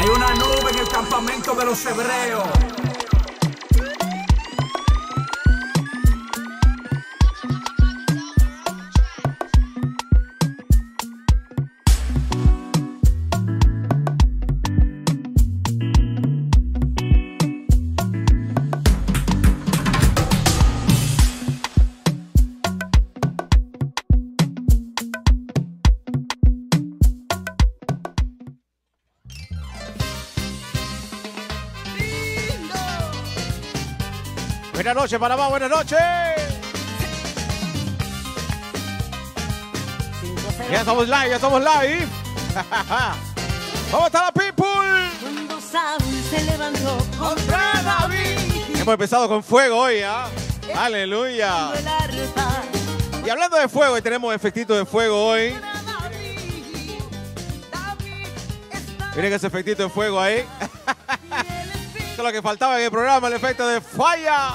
Hay una nube en el campamento de los hebreos. Noches, Panamá, buenas noches. Ya estamos live, ya estamos live. ¿Cómo está la people? Cuando Saúl se levantó contra David, Hemos empezado con fuego hoy, ¿ah? Aleluya. el arpa Y hablando de fuego, y tenemos efectito de fuego hoy. Miren ese efectito de fuego ahí. Eso es lo que faltaba en el programa, el efecto de falla.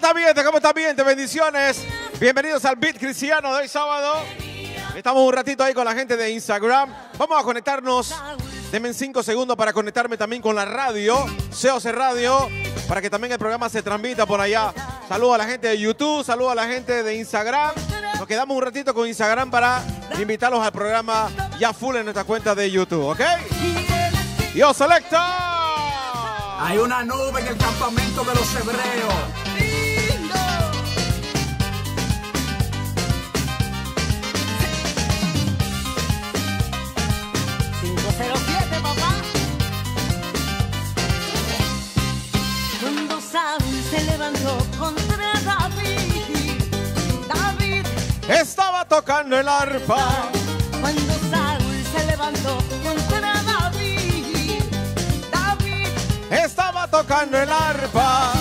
Está gente? ¿Cómo está gente? Bendiciones. Bienvenidos al Beat Cristiano de hoy sábado. Estamos un ratito ahí con la gente de Instagram. Vamos a conectarnos. Denme cinco segundos para conectarme también con la radio, COC Radio, para que también el programa se transmita por allá. Saludos a la gente de YouTube, saludos a la gente de Instagram. Nos quedamos un ratito con Instagram para invitarlos al programa ya full en nuestra cuenta de YouTube, ¿ok? Yo selecta. Hay una nube en el campamento de los hebreos. Saúl se levantó contra David, David, Estaba tocando el arpa. cuando Saúl se levantó contra David, David, Estaba tocando el arpa.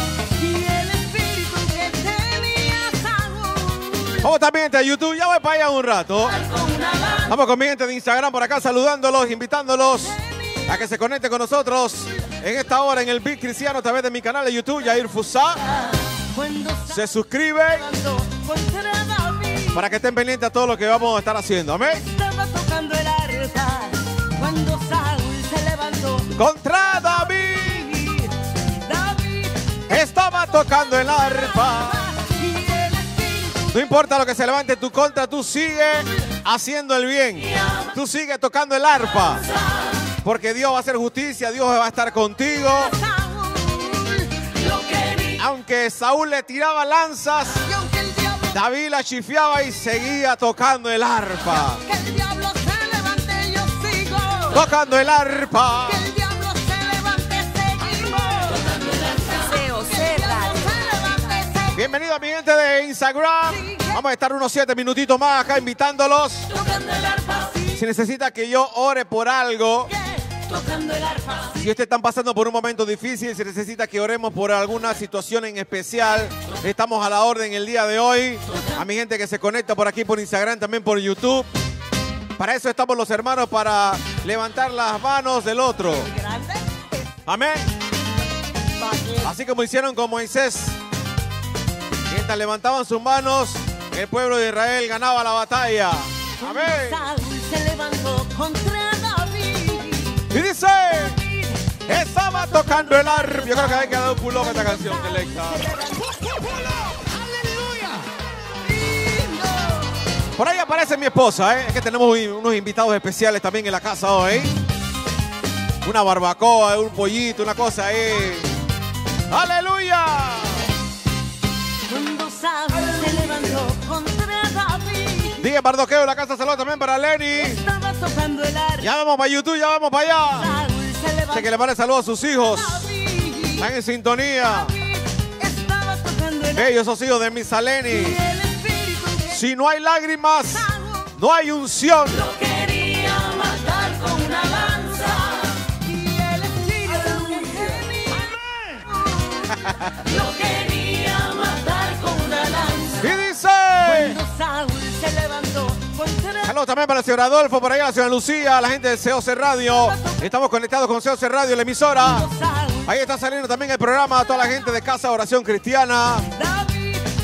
y el espíritu que tenía Saúl, ¿Cómo está mi gente de YouTube? Ya voy para allá un rato. Vamos con mi gente de Instagram por acá saludándolos, invitándolos a que se conecten con nosotros en esta hora en el Beat Cristiano a través de mi canal de YouTube, Yair Fusá. Se David. para que estén pendientes a todo lo que vamos a estar haciendo. Amén. Estaba tocando el arpa cuando Saúl se levantó. Contra David David estaba tocando el arpa. No importa lo que se levante en tu contra, tú sigue haciendo el bien. Tú sigue tocando el arpa. Porque Dios va a hacer justicia, Dios va a estar contigo. Aunque Saúl le tiraba lanzas, David la chifiaba y seguía tocando el arpa. Tocando el arpa. Bienvenido a mi gente de Instagram. Vamos a estar unos siete minutitos más acá invitándolos. Si necesita que yo ore por algo, Tocando el arpa, sí. si ustedes están pasando por un momento difícil, si necesita que oremos por alguna situación en especial, estamos a la orden el día de hoy. A mi gente que se conecta por aquí por Instagram, también por YouTube. Para eso estamos los hermanos, para levantar las manos del otro. Amén. Así como hicieron con Moisés. Mientras levantaban sus manos, el pueblo de Israel ganaba la batalla. Amén. Se levantó contra dice, estaba tocando el arpa. Yo creo que hay que dar un pulón a esta canción, Selecta. Por ahí aparece mi esposa, ¿eh? Es que tenemos unos invitados especiales también en la casa hoy. Una barbacoa, un pollito, una cosa ahí. ¡Aleluya! Cuando Saúl se levantó contra David. Dije Bardoqueo, la casa salud también para Lenny. Tocando el. Ya vamos para YouTube, ya vamos para allá. Se que le mande saludos a sus hijos. David. Están en sintonía. David estaba tocando el arpa. Ellos son hijos de Misaleni. Si no hay lágrimas, no hay unción. lo quería matar con una lanza. Y el espíritu lo quería matar con una lanza. Y dice. Saludos también para el señor Adolfo, por allá la señora Lucía, la gente de COC Radio. Estamos conectados con COC Radio, la emisora. Ahí está saliendo también el programa a toda la gente de Casa Oración Cristiana.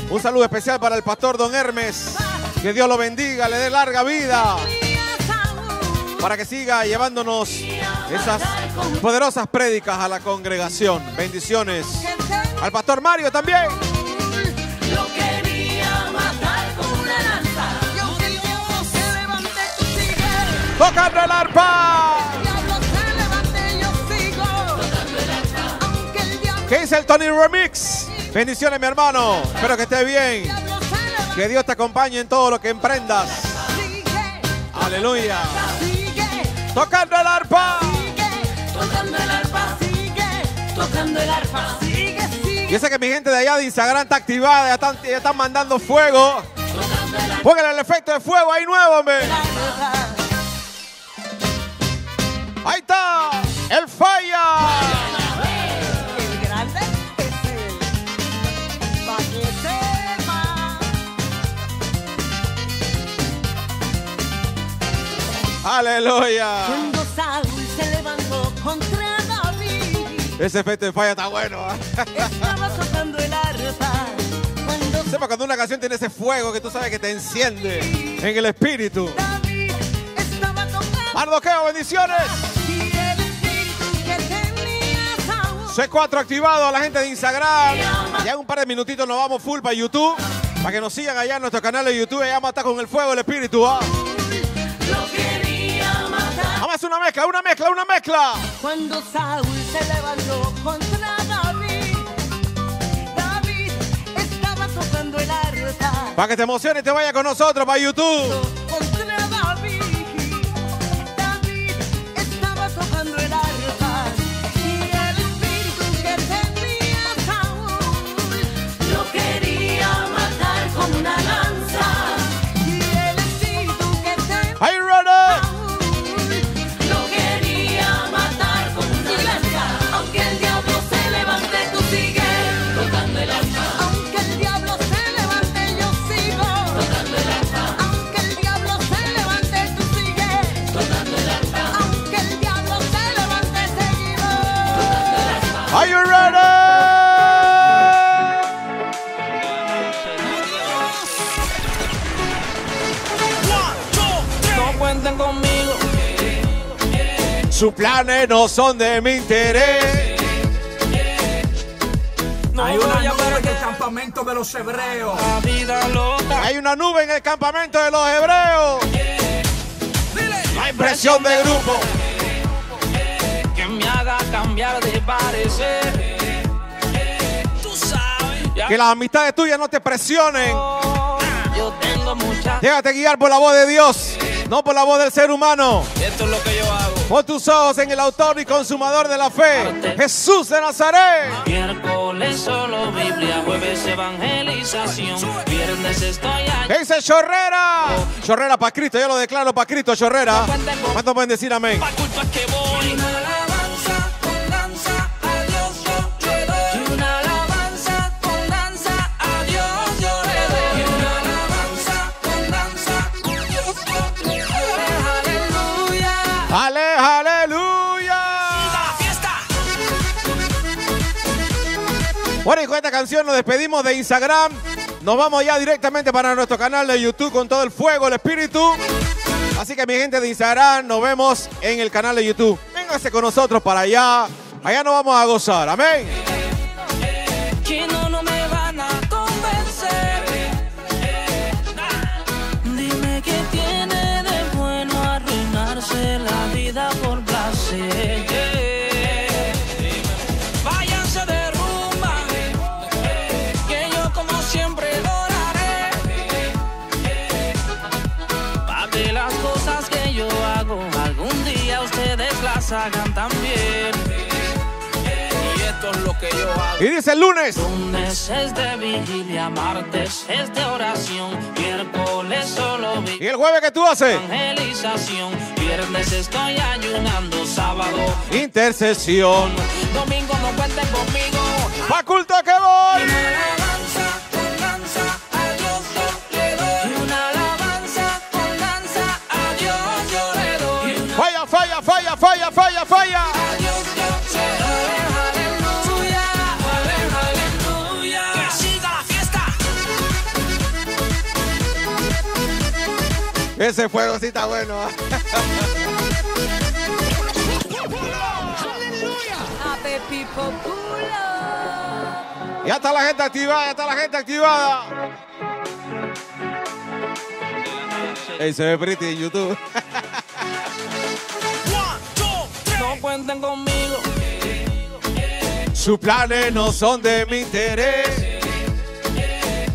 Un saludo especial para el pastor Don Hermes Que Dios lo bendiga, le dé larga vida para que siga llevándonos esas poderosas prédicas a la congregación. Bendiciones. Al pastor Mario también. Aunque el diablo ¿Qué dice el Tony Remix? Bendiciones, mi hermano. Espero que esté bien. Que Dios te acompañe en todo lo que emprendas. Aleluya. Tocando el arpa. Tocando el arpa. Tocando el arpa. Yo sé que mi gente de allá de Instagram está activada, ya están, ya están mandando fuego. Pónganle el efecto de fuego ahí nuevo, hombre. Ahí está. El falla. El grande es él. Pa' que sepa. Aleluya. Cuando Saúl se levantó contra David, Ese efecto de falla está bueno. ¿ah? estaba tocando el arpa. Cuando Sepa cuando una canción tiene ese fuego que tú sabes que te enciende en el espíritu. David estaba tocando Mardoqueo, bendiciones. y el espíritu que tenía Saúl C4 activado a la gente de Instagram. Ya en un par de minutitos nos vamos full para YouTube. Para que nos sigan allá en nuestro canal de YouTube. Allá mata con el fuego el espíritu. ¿ah? quería matar. Vamos a hacer una mezcla, una mezcla, una mezcla. Cuando Saúl se levantó contra David, David estaba tocando el arpa. Para que te emociones y te vaya con nosotros para YouTube. Contra David, David conmigo. Sus planes no son de mi interés. No Hay una nube en el campamento de los hebreos. la vida loca. Hay una nube en el campamento de los hebreos. La impresión de grupo. que me haga cambiar de parecer. Que las amistades tuyas no te presionen. yo tengo muchas. Déjate guiar por la voz de Dios, no por la voz del ser humano. Esto es lo que yo hago. Pon tus ojos en el autor y consumador de la fe, Jesús de Nazaret. Miércoles solo Biblia, jueves evangelización. Viernes estoy allá. ¿Qué dice Chorrera? Chorrera para Cristo, yo lo declaro para Cristo, Chorrera. ¿Cuántos pueden decir amén? Pa' culto es que voy. Bueno, y con esta canción nos despedimos de Instagram. Nos vamos ya directamente para nuestro canal de YouTube con todo el fuego, el espíritu. Así que mi gente de Instagram, nos vemos en el canal de YouTube. Véngase con nosotros para allá. Allá nos vamos a gozar. Amén. Las hagan también. Y esto es lo que yo hago. Y dice el lunes. Lunes es de vigilia, martes es de oración, miércoles solo vi ¿Y el jueves que tú haces? evangelización, viernes estoy ayunando, sábado, Intercesión. domingo no cuenten conmigo. Pa' culto que voy. Falla, falla, a Dios yo. Aleluya, aleluya. Que siga la fiesta. Ese fuego sí está bueno. up. Ya está la gente activada, ya está la gente activada. Ey, se ve pretty en YouTube. Cuenten conmigo. Sus planes no son de mi interés.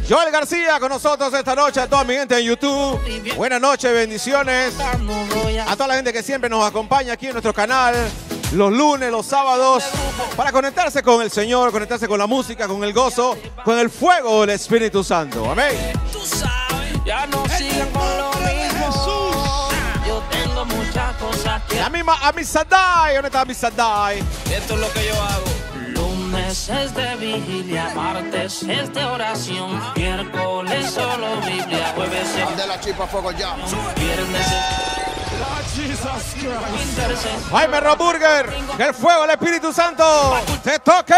Joel García con nosotros esta noche, a toda mi gente en YouTube. Buenas noches, bendiciones. A toda la gente que siempre nos acompaña aquí en nuestro canal, los lunes, los sábados, para conectarse con el Señor, conectarse con la música, con el gozo, con el fuego del Espíritu Santo. Amén. tú sabes. Ya no sigan con La misma Amisadai, ¿dónde está Amisadai? Esto es lo que yo hago. Lunes es de vigilia, martes es de oración, miércoles solo Biblia, jueves es De la chispa fuego ya. viernes es intercesión. Jaime Roburger, que el fuego del Espíritu Santo te toque.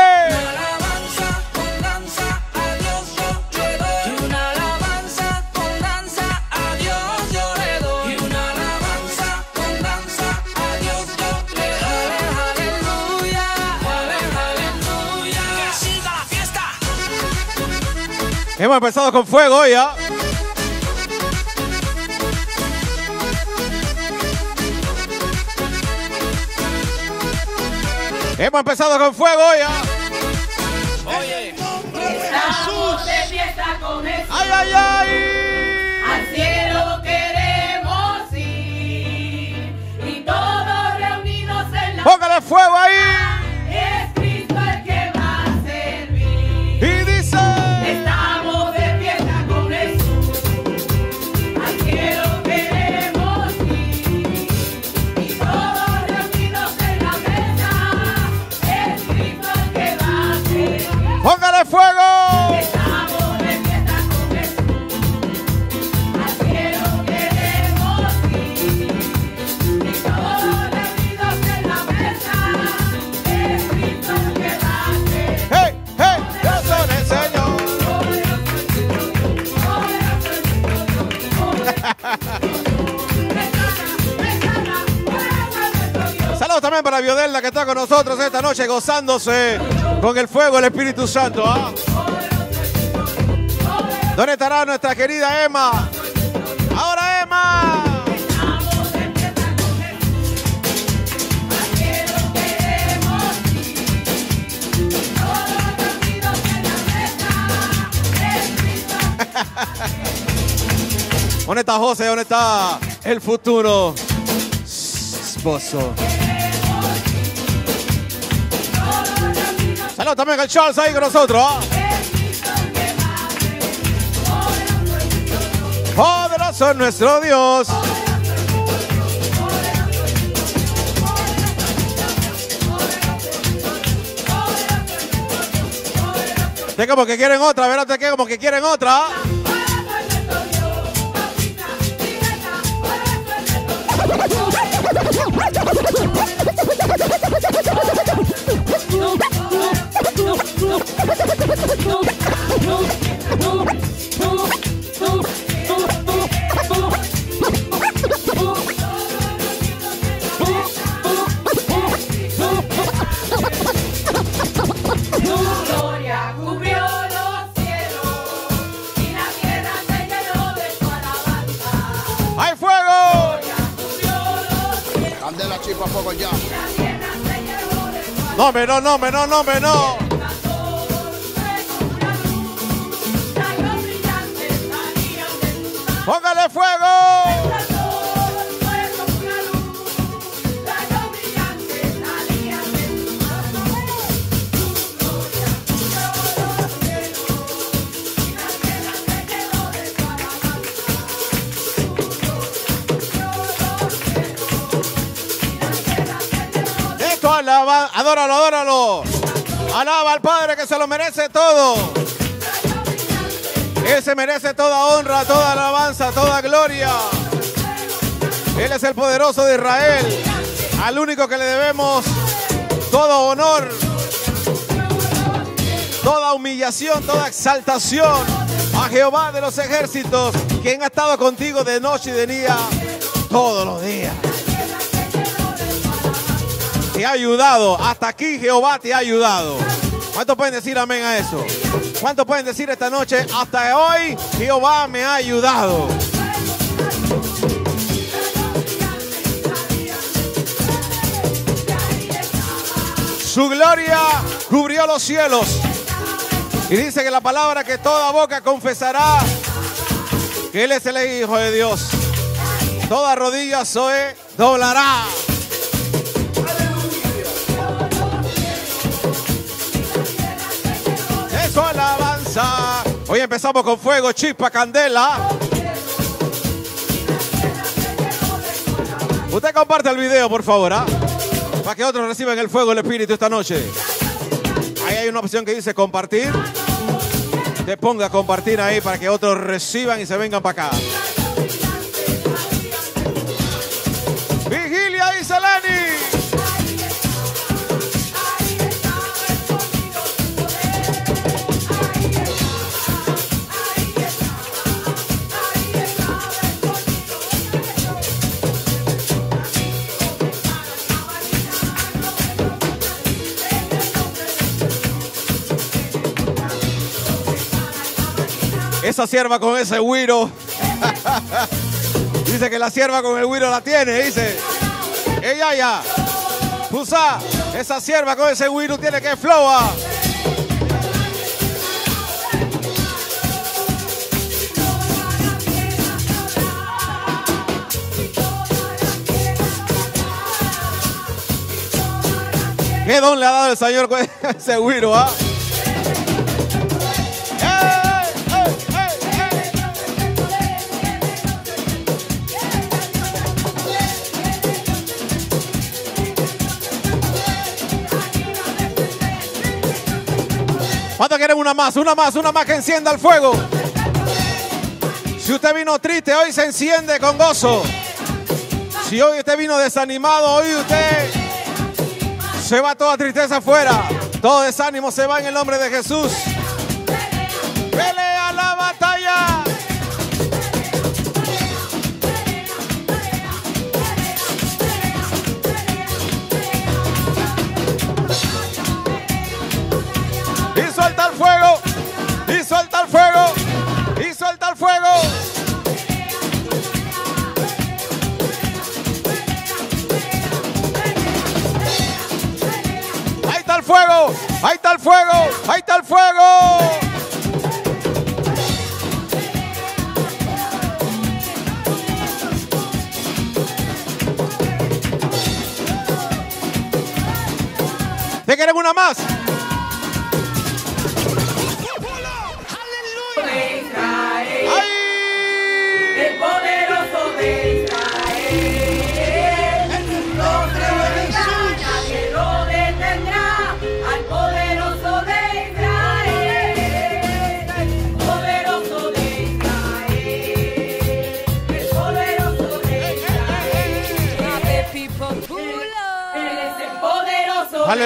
Hemos empezado con fuego ¿ah? Hemos empezado con fuego ¿ah? Oye, Estamos de fiesta con Jesús. ¡Ay, ay, ay! Al cielo queremos ir. Y todos reunidos en la ¡Póngale fuego ahí! También para Biodelda que está con nosotros esta noche gozándose con el fuego del Espíritu Santo. ¿ah? ¿Dónde estará nuestra querida Emma? Ahora Emma. ¿Dónde está José? ¿Dónde está el futuro esposo? También al Charles ahí con nosotros. ¿ah? Poderoso es nuestro Dios. Ustedes como que quieren otra, ¿verdad? Ustedes como que quieren otra. No, me no, no, me no, no, me no. Que se lo merece todo. Él se merece toda honra, toda alabanza, toda gloria. Él es el poderoso de Israel, al único que le debemos todo honor, toda humillación, toda exaltación a Jehová de los ejércitos, ¿Quién ha estado contigo de noche y de día? Todos los días. Te ha ayudado. Hasta aquí Jehová te ha ayudado. ¿Cuántos pueden decir amén a eso? ¿Cuántos pueden decir esta noche? Hasta hoy Jehová me ha ayudado. Su gloria cubrió los cielos. Y dice que la palabra que toda boca confesará que Él es el Hijo de Dios. Toda rodilla se doblará. Eso alabanza. Hoy empezamos con fuego, chispa, candela. Usted comparte el video, por favor, ¿ah? para que otros reciban el fuego del Espíritu esta noche. Ahí hay una opción que dice compartir. Te ponga a compartir ahí para que otros reciban y se vengan para acá. Esa sierva con ese güiro. dice que la sierva con el güiro la tiene, dice. Ella ya. Pusa, esa sierva con ese güiro tiene que floa. ¿Qué don le ha dado el Señor con ese güiro, ah? ¡Ey, ¿Cuánto quieren una más? Una más, una más que encienda el fuego. Si usted vino triste, hoy se enciende con gozo. Si hoy usted vino desanimado, hoy usted se va toda tristeza afuera. Todo desánimo se va en el nombre de Jesús.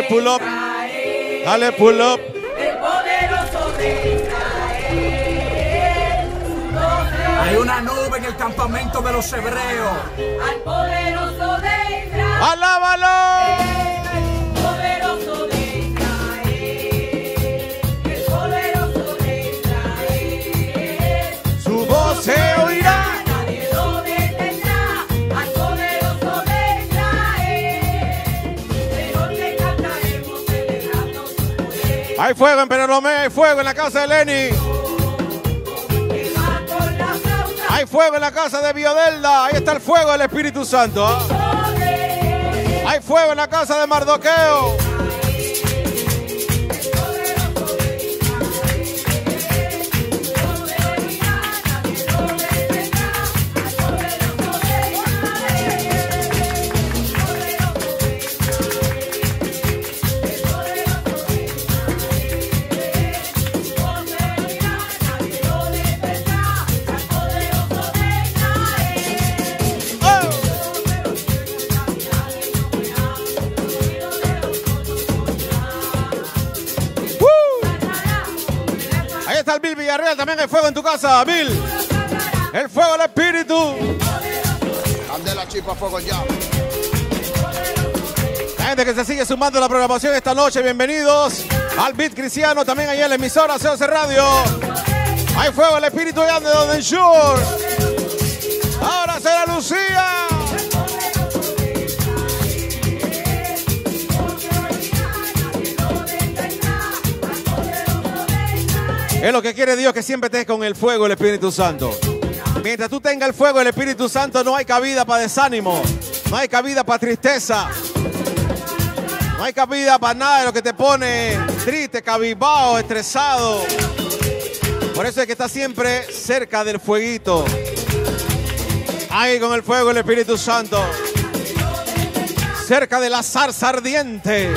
Pull up. Dale pull up. El poderoso de Israel. Hay una nube en el campamento de los hebreos. al poderoso de Israel. ¡Alábalo! Hay fuego en Perelomé, hay fuego en la casa de Lenny. Hay fuego en la casa de Biodelda. Ahí está el fuego del Espíritu Santo. ¿ah? Hay fuego en la casa de Mardoqueo. Casa, Bill. El fuego del Espíritu. Candela, chispa, fuego, llama. La gente que se sigue sumando a la programación esta noche, bienvenidos al Beat Cristiano, también ahí en la emisora COC Radio. Hay fuego el Espíritu de Ande Donde Shore. Es lo que quiere Dios, que siempre estés con el fuego del Espíritu Santo. Mientras tú tengas el fuego del Espíritu Santo, no hay cabida para desánimo, no hay cabida para tristeza, no hay cabida para nada de lo que te pone triste, cabizbajo, estresado. Por eso es que está siempre cerca del fueguito. Ahí con el fuego del Espíritu Santo. Cerca de la zarza ardiente.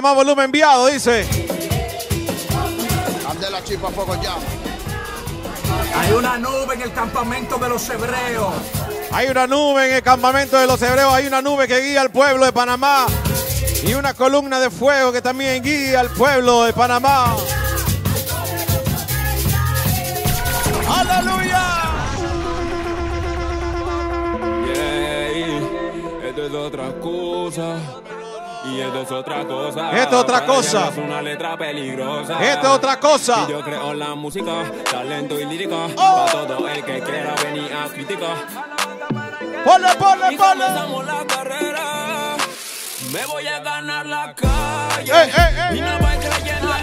Más volumen enviado, dice. Candela, chispa, fuego, llama. Hay una nube en el campamento de los hebreos. Hay una nube en el campamento de los hebreos, hay una nube que guía al pueblo de Panamá y una columna de fuego que también guía al pueblo de Panamá. ¡Aleluya! Yeah, esto es otra cosa. Y esto es otra cosa. Esto es otra cosa. Es una letra peligrosa. Esto es otra cosa. Y yo creo en la música, talento y lírica. Oh. Para todo el que quiera venir a criticar. ¡Ponle, ponle, Y ponle! comenzamos la carrera. Me voy a ganar la calle. ¡Ey, ey, ey, y no voy creyendo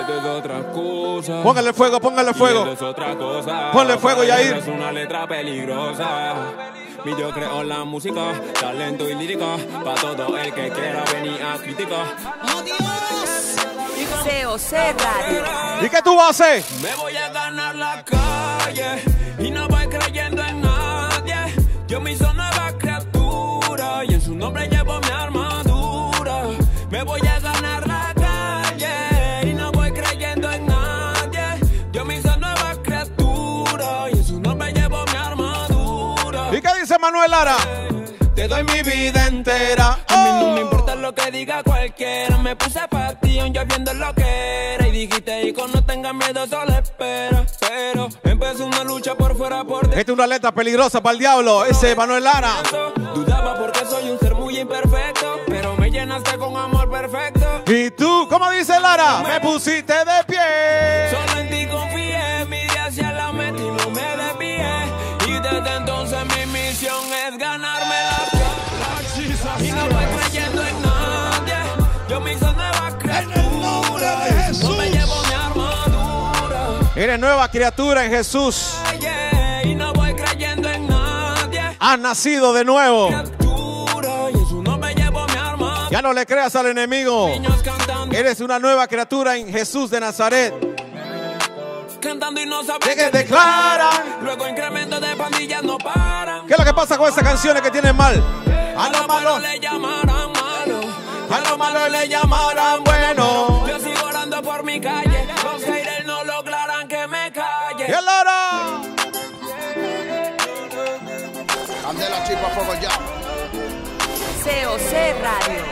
Esto es otra cosa. Póngale fuego, póngale Y fuego. esto es otra cosa. Ponle fuego, Yair. Es una letra peligrosa. Y yo creo en la música, talento y lírica. Para todo el que quiera venir a criticar. COC Radio. ¿Y qué tú vas a hacer? Me voy a ganar la calle. Y no voy creyendo en nadie. Yo me hizo nueva criatura. Y en su nombre llevo dice Manuel Lara? Te doy mi vida entera. A mí no me importa lo que diga cualquiera. Me puse pasión, yo viendo lo que era. Y dijiste, hijo, no tengas miedo, solo espera. Pero empezó una lucha por fuera, por dentro. Esta es una letra peligrosa para el diablo. Ese es Manuel Lara. Dudaba porque soy un ser muy imperfecto. Pero me llenaste con amor perfecto. ¿Y tú? ¿Cómo dice Lara? Me pusiste de pie. Solo en ti confié, Eres nueva criatura en Jesús. Y no voy creyendo en nadie. Has nacido de nuevo. Ya no le creas al enemigo. Eres una nueva criatura en Jesús de Nazaret. cantando y no que declaran. Luego incremento de pandillas no paran. ¿Qué es lo que pasa con esas canciones que tienen mal? A lo lo malo, malo le llamarán malo. a lo malo le llamarán bueno. Yo sigo orando por mi calle. COC Radio.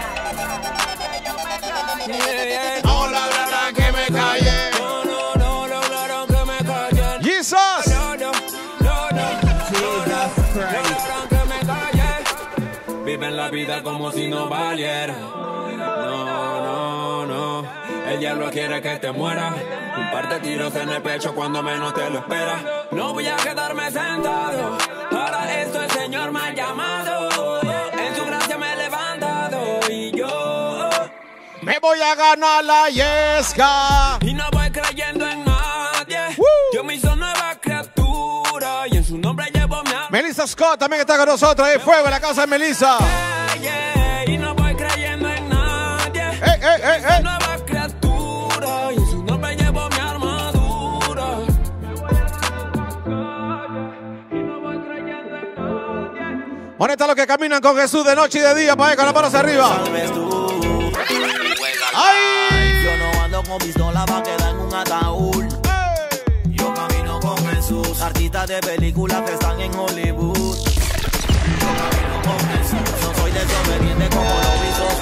Yeah, yeah. No lograrán que me calle. No, no, no lograron que me calle. Jesus. No, no, no, no, no, no lograron que me calle. Viven la vida como si no valiera. No, no, no. El diablo quiere que te muera. Un par de tiros en el pecho cuando menos te lo esperas. No voy a quedarme sentado. Para esto el Señor me ha llamado. Me voy a ganar la yesca. Y no voy creyendo en nadie. Woo. Yo me hizo nueva criatura. Y en su nombre llevo mi amor. Melissa Scott también está con nosotros. Hay fuego en la casa de Melissa. Y no voy creyendo en nadie. ¡Ey, ey, ey, ey! Nueva criatura. Y en su nombre llevo mi armadura. ¿Dónde están los que caminan con Jesús de noche y de día para ir con las manos arriba? Con pistola va a quedar en un ataúd. Yo camino con Jesús. Artistas de películas que están en Hollywood. Yo camino con Jesús. No soy desobediente como los visos.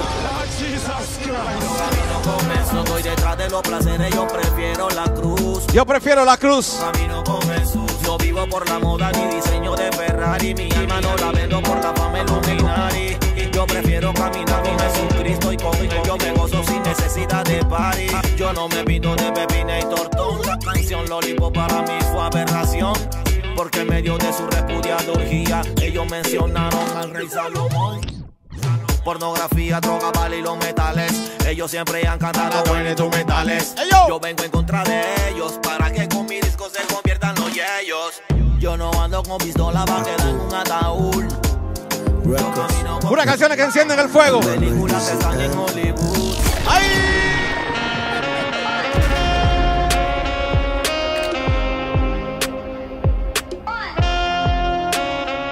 Yo camino con Jesús. No estoy detrás de los placeres, yo prefiero la cruz. Yo prefiero la cruz. Camino con Jesús. Yo vivo por la moda ni diseño de Ferrari. Mi alma no la vendo por la fama Illuminati. Yo prefiero caminar con Jesucristo y con él yo me gozo sin necesidad de party. Yo no me vino de bebina y tortón. La canción Lollipop para mí fue aberración. Porque en medio de su repudiada orgía, ellos mencionaron al rey Salomón. Pornografía, droga, bala y los metales. Ellos siempre han cantado buenos instrumentales. Yo vengo en contra de ellos para que con mi disco se conviertan los yeyos. Yo no ando con pistola para quedar en un ataúd. Con Puras canciones que encienden el fuego. películas que están en Hollywood. ¡Ay!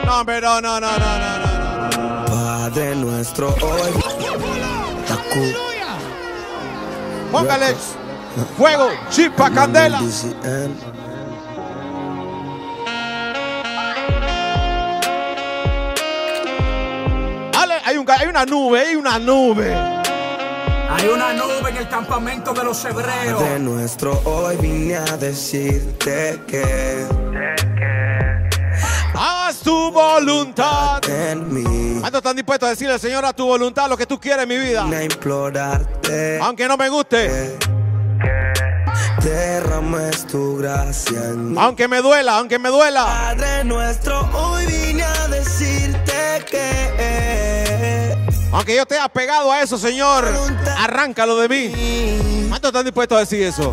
No, no, no, no, no, no, no, no. Padre nuestro hoy. Taku. Póngale fuego, chispa, candela. Hay, un, hay una nube, hay una nube. Hay una nube en el campamento de los hebreos. Padre nuestro hoy vine a decirte que Haz tu voluntad. en mí ¿Cuántos están dispuestos a decirle, Señor, a tu voluntad lo que tú quieres en mi vida? vine a implorarte Aunque no me guste, derrames tu gracia en mí. aunque me duela, aunque me duela. Padre nuestro hoy Aunque yo esté apegado a eso, Señor, arráncalo de mí. ¿Cuántos están dispuestos a decir eso?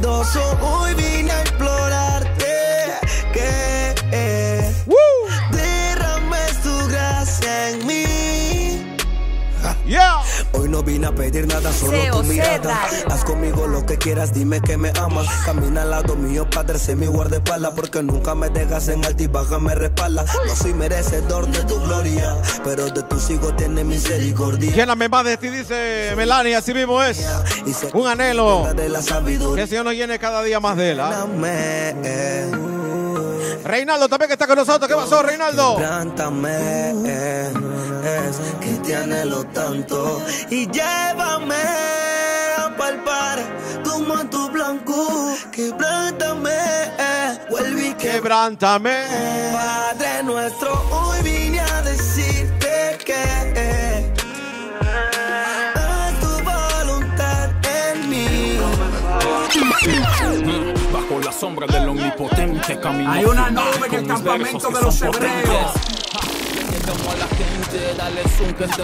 Hoy no vine a pedir nada, solo tu mirada. Haz conmigo lo que quieras, dime que me amas. Camina al lado mío, Padre, sé mi guardaespaldas. Porque nunca me dejas en altibaja, me respalda. No soy merecedor de tu gloria, pero de tus hijos tienes misericordia. Lléname más de ti, dice Melania, así mismo es. Un anhelo de la que sabiduría. el Señor nos llene cada día más de él. ¿ah? Eh, Reinaldo también que está con nosotros. ¿Qué pasó, Reinaldo? Quebrántame, eh, es que te anhelo tanto y llévame a palpar tu manto blanco. Quebrántame, eh, vuelve y que Quebrántame. Padre nuestro, hoy vine a decirte que eh, haz tu voluntad en mí. Sombra del omnipotente camino. Hay una nube en el campamento de los hebreos. Gente, dale zoom que se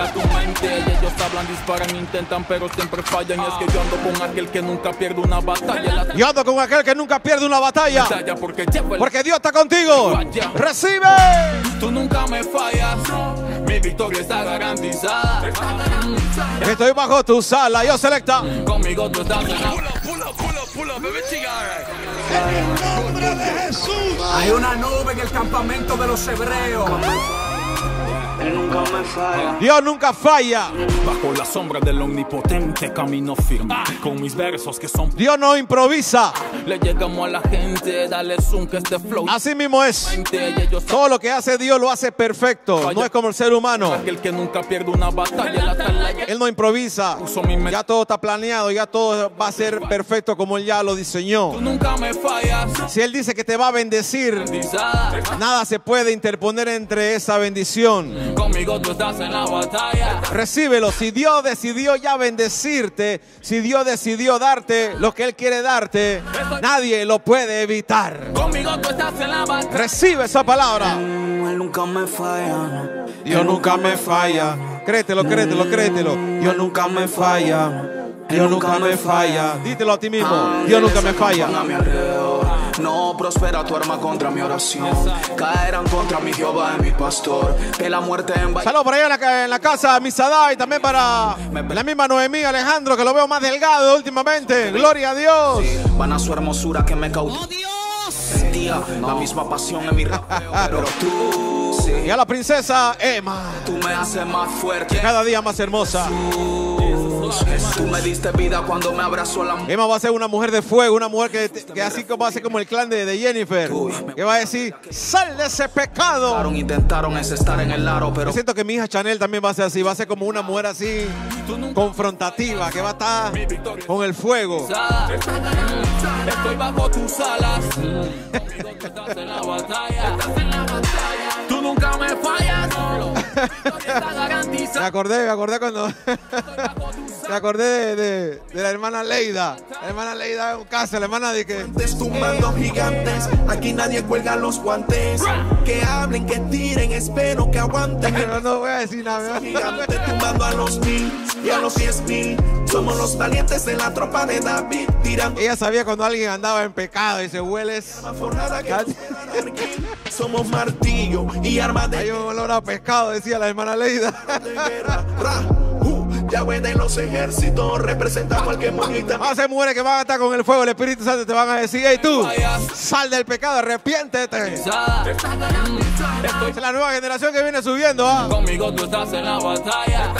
a tu mente. Y ellos hablan, disparan, intentan, pero siempre fallan. Y es que yo ando con aquel que nunca pierde una batalla. La Yo ando con aquel que nunca pierde una batalla. batalla porque Dios está contigo. Recibe. Tú nunca me fallas, mi victoria está garantizada. Estoy bajo tu sala. Yo selecta. Conmigo tú estás en Hay una nube en el campamento de los hebreos. Dios nunca falla. Bajo la sombra del omnipotente camino firme Con mis versos que son Dios no improvisa. Le llegamos a la gente, dale zoom que este flow Así mismo es. Todo lo que hace Dios lo hace perfecto. No es como el ser humano. aquel que nunca pierde una batalla Él no improvisa. Ya todo está planeado. Ya todo va a ser perfecto como Él ya lo diseñó. Tú nunca me fallas Si Él dice que te va a bendecir, nada se puede interponer entre esa bendición. Conmigo tú estás en la batalla Recíbelo. Si Dios decidió ya bendecirte, si Dios decidió darte lo que Él quiere darte, nadie lo puede evitar. Conmigo tú estás en la batalla Recibe esa palabra. Él nunca me falla. Dios nunca me falla. Créetelo, créetelo, créetelo. Dios nunca me falla. Dios nunca me falla. Dítelo a ti mismo. Dios nunca me falla. No prospera tu arma contra mi oración. Caerán contra mi Jehová y mi pastor. Que la muerte en. Saludos por allá en la, en la casa de Misadá y también para la misma Noemí Alejandro, que lo veo más delgado últimamente. Gloria a Dios. Van a su hermosura que me cautiva. Sentía la misma pasión en mi rapeo. Pero tú, sí, Y a la princesa Emma, tú me haces más fuerte. cada día más hermosa. Jesús. Tú me diste vida cuando me abrazó la Emma va a ser una mujer de fuego, una mujer que, que así como va a ser como el clan de, de Jennifer. Que va a decir, sal de ese pecado. Intentaron, intentaron es estar en el aro, pero Yo siento que mi hija Chanel también va a ser así, va a ser como una mujer así confrontativa, que va a estar con el fuego. Estoy bajo tus alas. Estás en la batalla. Tú nunca me fallas. Me acordé, me acordé cuando. me acordé de, de- de la hermana Leida. La hermana Leida en un caso, la hermana de que. Tumbando gigantes, aquí nadie cuelga los guantes. Que hablen, que tiren, espero que aguanten. No, no voy a decir nada. Gigante tumbando a los mil y a los diez mil. Somos los valientes de la tropa de David, tirando Ella sabía cuando alguien andaba en pecado y se hueles. Somos martillo y arma de Hay un olor a pescado, decía la hermana Leida. Yahweh de los ejércitos, representamos al que monita. Ser mujeres que van a estar con el fuego, el Espíritu Santo te van a decir, hey tú, sal del pecado, arrepiéntete. Es la nueva generación que viene subiendo. ¿ah? Conmigo tú estás en la batalla.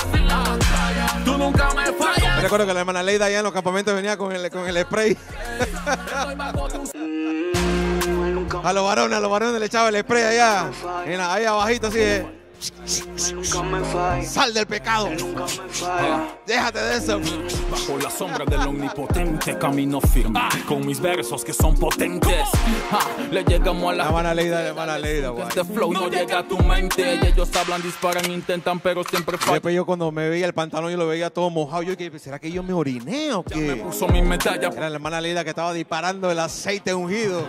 Nunca me Me fallas. recuerdo que la hermana Leida allá en los campamentos venía con el, con el spray. A los varones, a los varones le echaba el spray allá, en la- ahí abajito así falla, sal del pecado, nunca me falla. déjate de eso. Bajo la sombra del omnipotente camino firme Con mis versos que son potentes Le llegamos a La la hermana Leida, la hermana Leida, guay. Este flow no llega a tu mente. Y ellos hablan, disparan, intentan, pero siempre fallan. Después yo cuando me veía el pantalón, yo lo veía todo mojado. Yo dije, ¿será que yo me oriné o qué? Puso mi medalla. Era la hermana Leida que estaba disparando el aceite ungido.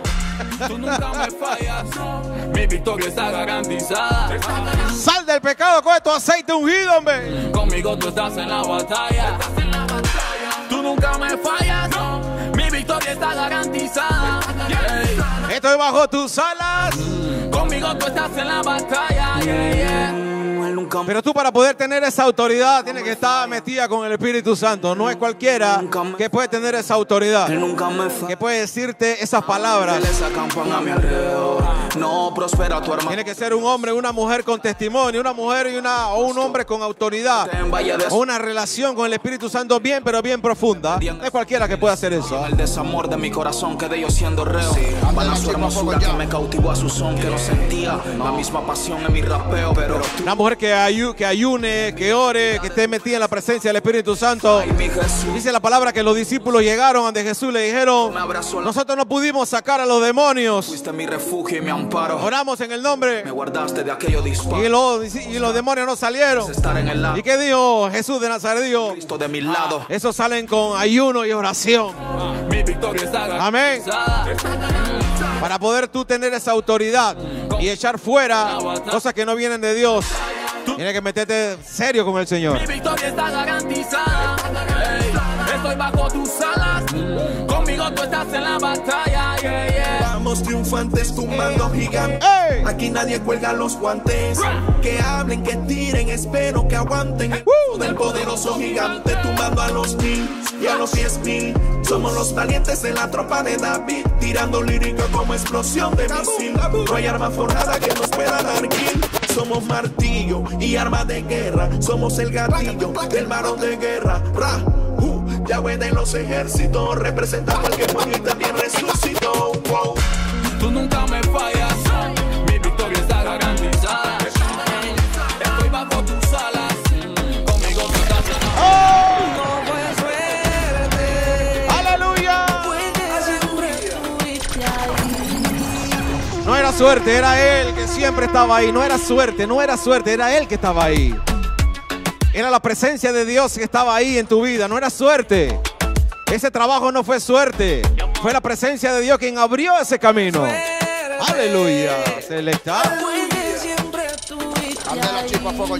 Tú nunca me fallas. Mi victoria está garantizada. Sal del pecado, coge tu aceite ungido, hombre. Conmigo tú estás en la batalla. Tú nunca me fallas. Mi victoria está garantizada. Yeah. Estoy bajo tus alas. Conmigo tú estás en la batalla. Yeah, yeah. Pero tú para poder tener esa autoridad tienes que estar metida con el Espíritu Santo. No es cualquiera que puede tener esa autoridad. Que puede decirte esas palabras. Les acampan a mi alrededor. No prospera tu hermano. Tiene que ser un hombre, una mujer con testimonio, una mujer y una, o un hombre con autoridad. O una relación con el Espíritu Santo bien, pero bien profunda. No es cualquiera que pueda hacer eso. El desamor de mi corazón quedé yo siendo reo. Para la su chica hermosura fuego que ya. me cautivó a su son, que no sentía la misma pasión en mi rapeo. Pero tú, Una mujer que, ayu- que ayune, que ore, que esté metida en la presencia del Espíritu Santo. Dice la palabra que los discípulos llegaron ante Jesús y le dijeron, nosotros no pudimos sacar a los demonios. Oramos en el nombre y los, y los demonios no salieron. ¿Y qué dijo Jesús de Nazaret? Dijo, lado. esos salen con ayuno y oración. Mi victoria está Amén. Para poder tú tener esa autoridad y echar fuera cosas que no vienen de Dios. Tienes que meterte serio con el Señor. Mi victoria está garantizada. Ey, Estoy bajo tus alas. Conmigo tú estás en la batalla. Yeah, yeah. Vamos triunfantes tumbando gigantes. ¡Ey! Aquí nadie cuelga los guantes. Que hablen, que tiren, espero que aguanten. El ¡Uh! del poderoso gigante tumbando a los mil y a los diez mil. Somos los valientes de la tropa de David, tirando lírica como explosión de misil. No hay arma forjada que nos pueda dar kill. Somos martillo y arma de guerra. Somos el gatillo del varón de guerra. Ra, uh, Yahweh de los ejércitos, representamos al que murió y también resucitó. Wow. Tú nunca me fallas. Mi victoria está garantizada. Estoy bajo tus alas. Conmigo tú estás en la ¡Oh! No fue suerte, ¡Aleluya! porque siempre estuviste ahí. No era suerte, era Él que siempre estaba ahí. No era suerte, no era suerte, era Él que estaba ahí. Era la presencia de Dios que estaba ahí en tu vida, no era suerte. Ese trabajo no fue suerte, fue la presencia de Dios quien abrió ese camino. Aleluya, estuviste Candela, ahí. chispa, fuego,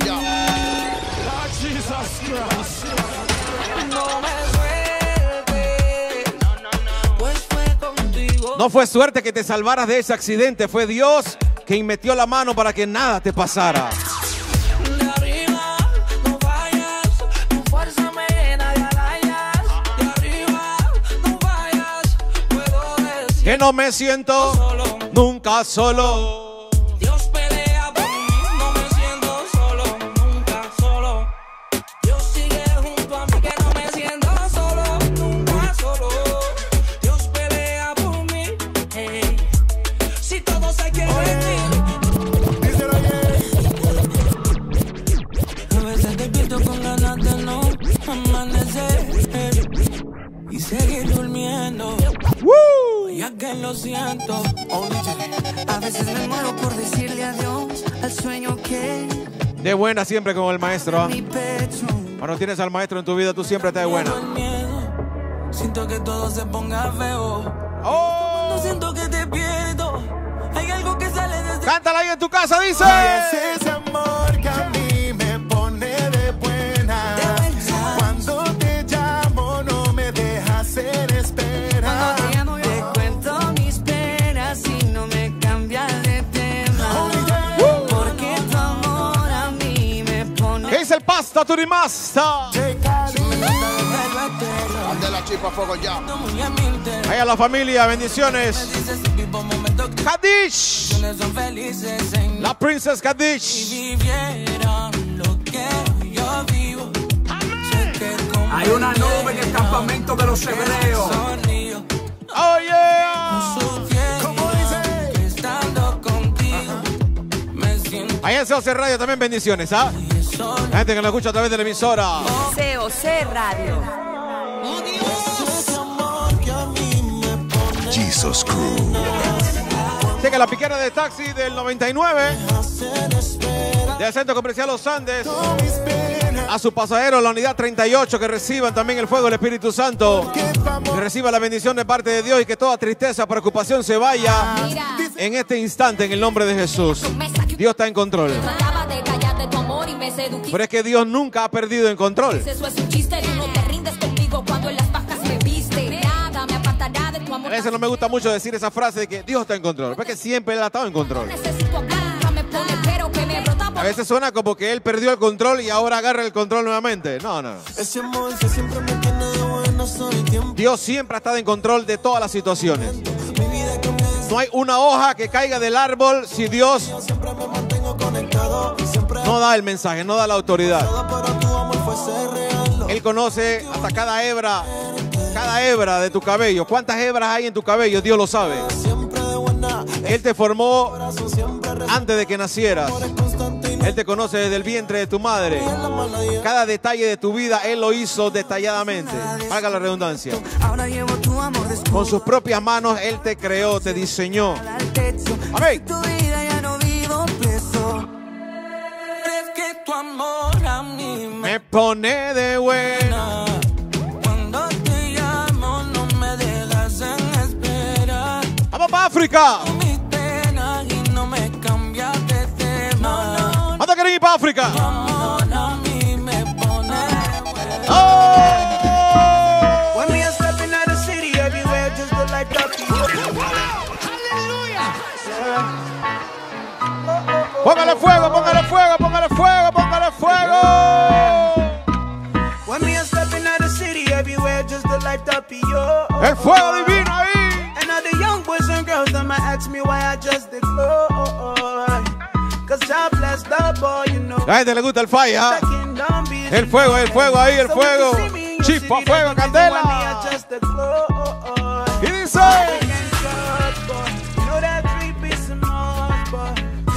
contigo. No fue suerte que te salvaras de ese accidente, fue Dios quien metió la mano para que nada te pasara. De arriba no fallas, tu fuerza me llena de agallas. De arriba no fallas, puedo decir Que no me siento solo. nunca solo. Que lo siento. A veces me muero por decirle adiós al sueño que De buena siempre con el maestro. ¿ah? Cuando tienes al maestro en tu vida, tú siempre estás de buena. Siento que todo se ponga feo. Oh. Siento que te pierdo. Hay algo que sale desde Cántala ahí en tu casa, dice. Fuego, llama. Ahí a la familia, bendiciones. Kadish. La Princess Kadish. Hay una nube en el campamento de los hebreos. Oh yeah. ¿Cómo dice? Que estando contigo me siento Ahí en Radio también bendiciones, ¿ah? La gente que lo escucha a través de la emisora. COC Radio. Jesus Crew. Que la piquera de taxi del 99 del Centro Comercial Los Andes a su pasajero, la unidad 38, que reciban también el fuego del Espíritu Santo, que reciba la bendición de parte de Dios y que toda tristeza, preocupación se vaya en este instante en el nombre de Jesús. Dios está en control. Me. Pero es que Dios nunca ha perdido en control. Eso es un chiste, tú no te rindes conmigo cuando en las vacas me viste. Nada me apartará de tu A veces no me gusta mucho decir esa frase de que Dios está en control, porque siempre Él ha estado en control. Necesito que A veces suena como que Él perdió el control y ahora agarra el control nuevamente. No, no. Que. Dios siempre ha estado en control de todas las situaciones. No hay una hoja que caiga del árbol si Dios no da el mensaje, no da la autoridad. Él conoce hasta cada hebra, cada hebra de tu cabello. ¿Cuántas hebras hay en tu cabello? Dios lo sabe. Él te formó antes de que nacieras. Él te conoce desde el vientre de tu madre. Cada detalle de tu vida Él lo hizo detalladamente. Valga la redundancia. Con sus propias manos Él te creó, te diseñó. Amén. Me pone de buena. Cuando te llamo no me dejas en espera. Vamos para África. Mis penas y no me cambias de tema. ¿Dónde quieren ir para África? A mí me pone When we are stepping out the city, everywhere just the light up. Póngale fuego, póngale fuego, póngale fuego, póngale fuego. El fuego divino ahí. And all the young boys and girls that might ask me why I just. Cause God bless the boy, you know. La gente le gusta el fire. be El fuego, el fuego ahí, el fuego. Chispa, fuego, candela. I. Y dice.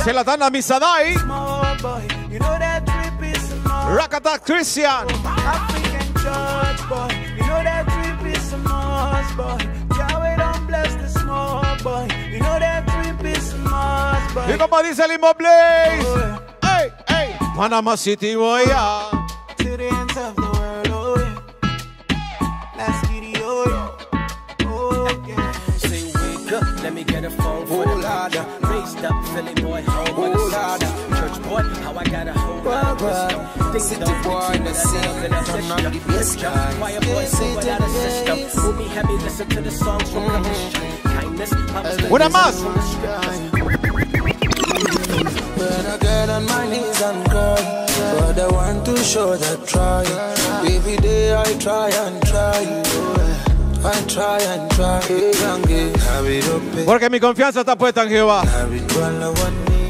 Se la dan a Misadai. Small boy. You know that three piece of Mars. Rakata Christian. African church boy. You know that three piece of Mars, boy. Yahweh don't bless the small boy. You know that three piece of Mars, boy. Y como dice el Limbo Blaze. Oh, ey, ey. Panama City oh, voy a. To the ends of the world, oh yeah. Let's get it, oh yeah. Oh yeah. Say wake up, let me get a phone for the picture. Raised up, Philly boy, home with a sister. Church boy, how I got a whole lot of wisdom. Think it in the city, turn on the bass guy. Choir boy, sing without a system. Movie heavy, listen to the songs from the mm-hmm. history. Kindness, I Una más. from the scriptures. When I get on my knees and cry, but I want to show that try. Every day I try and try. I try and try. Gange, carry it up, Porque mi confianza está puesta en Jehová.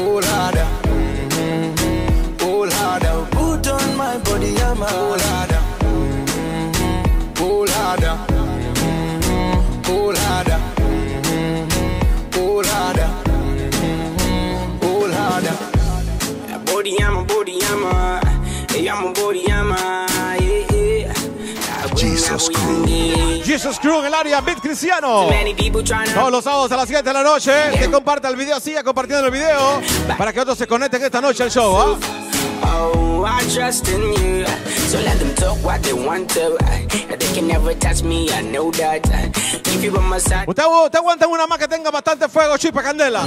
Pull harder. Pull harder. Pull harder. Put on my body armor. Pull harder. Pull harder. Pull harder. Pull harder. Pull harder. Body llama, body llama. Ella llama, body llama. Yeah, yeah. Jesus Crew. Jesus Crew en el área Beat Cristiano. Todos los sábados a las 7 de la noche. Que comparta el video, siga compartiendo el video. Para que otros se conecten esta noche al show. I trust in you. So let them talk what they want to. They can never touch me, I know that. If you on my side. ¿Usted, usted aguanta una más que tenga bastante fuego, chipa candela?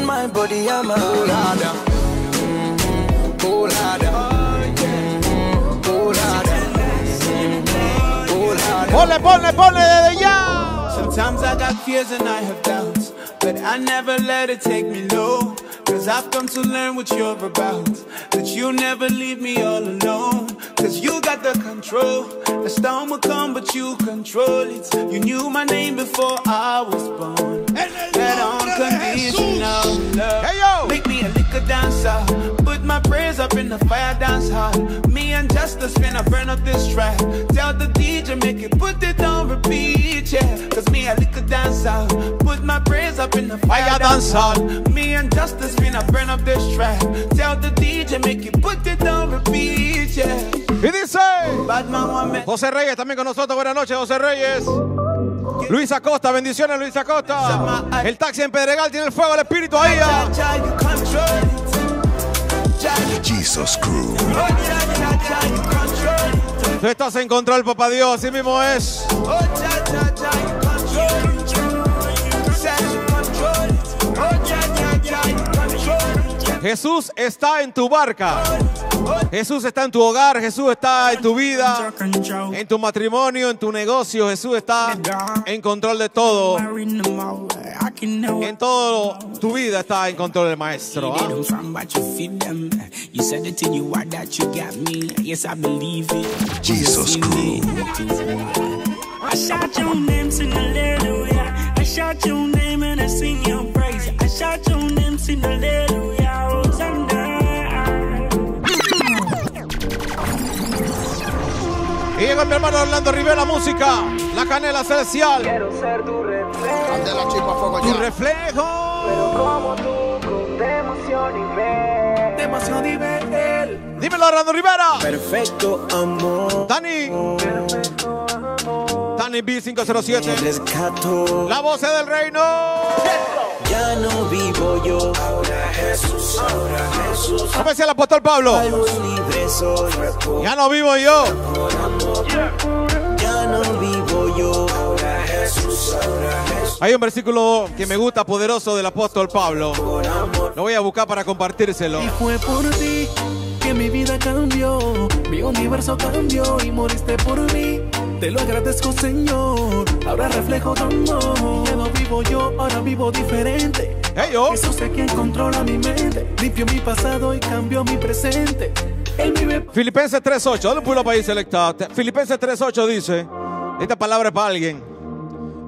Ponle, ponle, ponle desde ya. Sometimes I got fears and I have doubts, but I never let it take me low. Cause I've come to learn what you're about. That you'll never leave me all alone. Cause you got the control. The storm will come, but you control it. You knew my name before I was born. That unconditional love. Make me a liquor dancer. Put my prayers up in the fire dance hall. Me and Justice finna burn up this track. Tell the DJ, make it put it on repeat, yeah. Cause me a dancer. Put my prayers up in the fire dance hall. Me and Justice finna burn up this track. Tell the DJ, make it put it on repeat, yeah. Y dice José Reyes también con nosotros. Buenas noches, José Reyes. Luis Acosta, bendiciones Luis Acosta. El taxi en Pedregal tiene el fuego del espíritu ahí. ah. Jesus Crew. Tú estás en control, papá Dios, así mismo es. Jesús está en tu barca. Jesús está en tu hogar, Jesús está en tu vida, en tu matrimonio, en tu negocio. Jesús está en control de todo. En todo tu vida está en control del maestro. ¿ah? Jesus Crew. I name, sing hallelujah. I shout your name and I sing your praise. I shout your name, sing hallelujah. Y llega mi hermano Orlando Rivera, música. La canela celestial. Quiero ser tu reflejo. Candela, chispa, fuego, Tu ya. reflejo. Pero como tú, con de emoción y ver. De emoción y ver. Dímelo, Orlando Rivera. Perfecto amor. Dani. Dani B507. Rescato. La voz del reino. Ya no vivo yo. Ahora Jesús, ahora Jesús. ¿Cómo decía el apóstol Pablo? Ya no vivo yo. Ya no vivo yo. Ahora Jesús, ahora Jesús. Hay un versículo que me gusta poderoso del apóstol Pablo. Lo voy a buscar para compartírselo. Y fue por ti que mi vida cambió, mi universo cambió y moriste por mí. Te lo agradezco, Señor. Ahora reflejo tu amor. Ya no vivo yo, ahora vivo diferente. Jesús es quien controla mi mente, limpió mi pasado y cambió mi presente. Él vive Filipenses 3.8. Dale un pulo para ahí, selecta. Filipenses 3.8 dice, esta palabra es para alguien.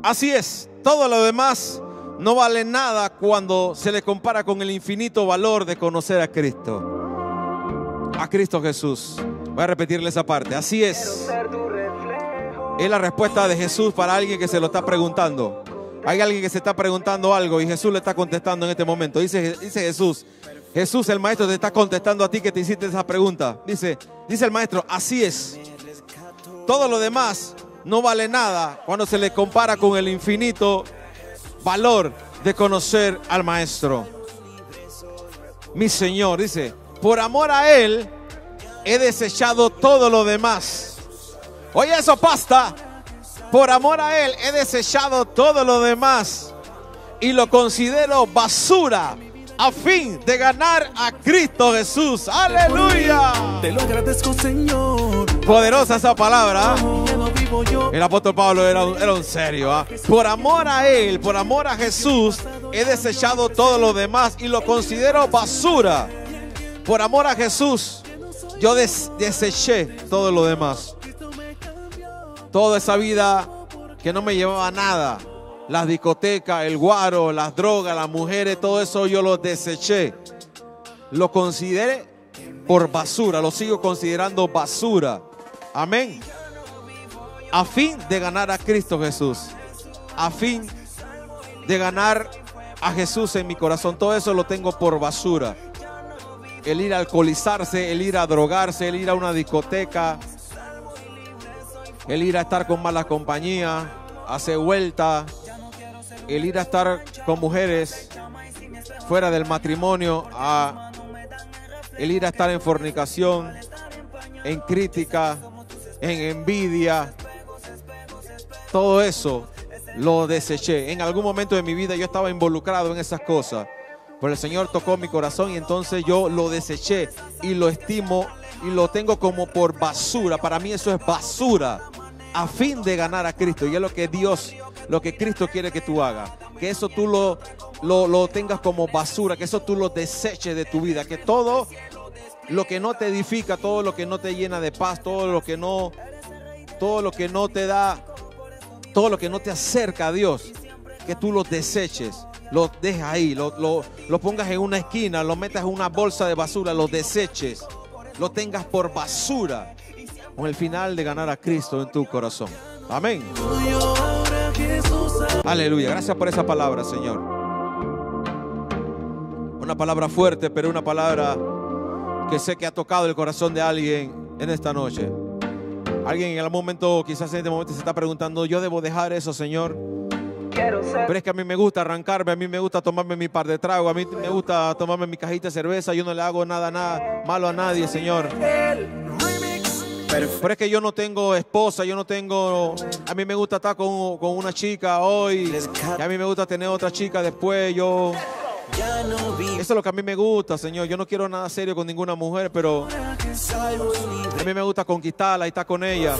Así es, todo lo demás no vale nada cuando se le compara con el infinito valor de conocer a Cristo. A Cristo Jesús. Voy a repetirle esa parte. Así es. Es la respuesta de Jesús para alguien que se lo está preguntando. Hay alguien que se está preguntando algo y Jesús le está contestando en este momento. Dice, dice Jesús, Jesús el maestro te está contestando a ti que te hiciste esa pregunta. Dice, dice el maestro, así es. Todo lo demás no vale nada cuando se le compara con el infinito valor de conocer al maestro. Mi Señor, dice, por amor a Él he desechado todo lo demás. Oye eso, pasta. Por amor a Él he desechado todo lo demás y lo considero basura a fin de ganar a Cristo Jesús. Aleluya. Te lo agradezco, Señor. Poderosa esa palabra. ¿ah? El apóstol Pablo era un, era un serio. ¿ah? Por amor a Él, por amor a Jesús, he desechado todo lo demás y lo considero basura. Por amor a Jesús, yo des- deseché todo lo demás. Toda esa vida que no me llevaba nada. Las discotecas, el guaro, las drogas, las mujeres, todo eso yo lo deseché. Lo consideré por basura, lo sigo considerando basura. Amén. A fin de ganar a Cristo Jesús. A fin de ganar a Jesús en mi corazón. Todo eso lo tengo por basura. El ir a alcoholizarse, el ir a drogarse, el ir a una discoteca, el ir a estar con mala compañía, hacer vuelta, el ir a estar con mujeres fuera del matrimonio, a el ir a estar en fornicación, en crítica, en envidia, todo eso lo deseché. En algún momento de mi vida yo estaba involucrado en esas cosas. Pero el Señor tocó mi corazón y entonces yo lo deseché y lo estimo y lo tengo como por basura. Para mí eso es basura a fin de ganar a Cristo. Y es lo que Dios, lo que Cristo quiere que tú hagas. Que eso tú lo, lo, lo tengas como basura, que eso tú lo deseches de tu vida. Que todo lo que no te edifica, todo lo que no te llena de paz, todo lo que no, todo lo que no te da, todo lo que no te acerca a Dios, que tú lo deseches, lo dejes ahí, lo, lo pongas en una esquina, lo metas en una bolsa de basura, lo deseches, lo tengas por basura, con el final de ganar a Cristo en tu corazón. Amén. Aleluya. Gracias por esa palabra, Señor. Una palabra fuerte, pero una palabra que sé que ha tocado el corazón de alguien en esta noche. Alguien en algún momento, quizás en este momento se está preguntando, yo debo dejar eso, Señor. Pero es que a mí me gusta arrancarme, a mí me gusta tomarme mi par de trago, a mí me gusta tomarme mi cajita de cerveza, yo no le hago nada, nada malo a nadie, Señor. Pero es que yo no tengo esposa, yo no tengo... A mí me gusta estar con, con una chica hoy, y a mí me gusta tener otra chica después, yo... Eso es lo que a mí me gusta, Señor. Yo no quiero nada serio con ninguna mujer, pero a mí me gusta conquistarla y estar con ella.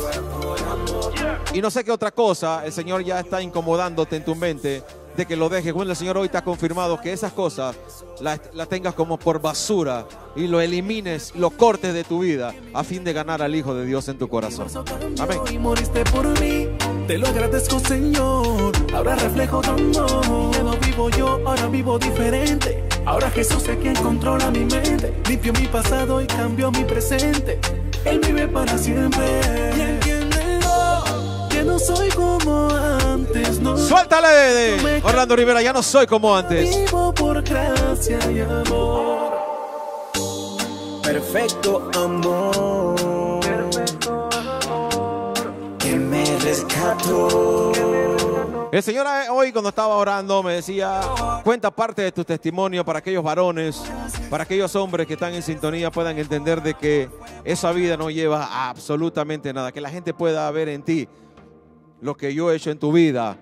Y no sé qué otra cosa, el Señor ya está incomodándote en tu mente de que lo dejes. Bueno, el Señor hoy te ha confirmado que esas cosas las, las tengas como por basura y lo elimines, lo cortes de tu vida a fin de ganar al Hijo de Dios en tu corazón. Amén. Te lo agradezco, Señor. Ahora reflejo tu amor. Ya no vivo yo, ahora vivo diferente. Ahora Jesús es quien controla mi mente. Limpió mi pasado y cambió mi presente. Él vive para siempre. Y entiéndelo, que no soy como antes, no. Suéltale de Orlando Rivera, ya no soy como antes. Vivo por gracia y amor. Perfecto amor El Señor eh, hoy cuando estaba orando me decía, cuenta parte de tu testimonio para aquellos varones, para aquellos hombres que están en sintonía puedan entender de que esa vida no lleva absolutamente nada, que la gente pueda ver en ti lo que yo he hecho en tu vida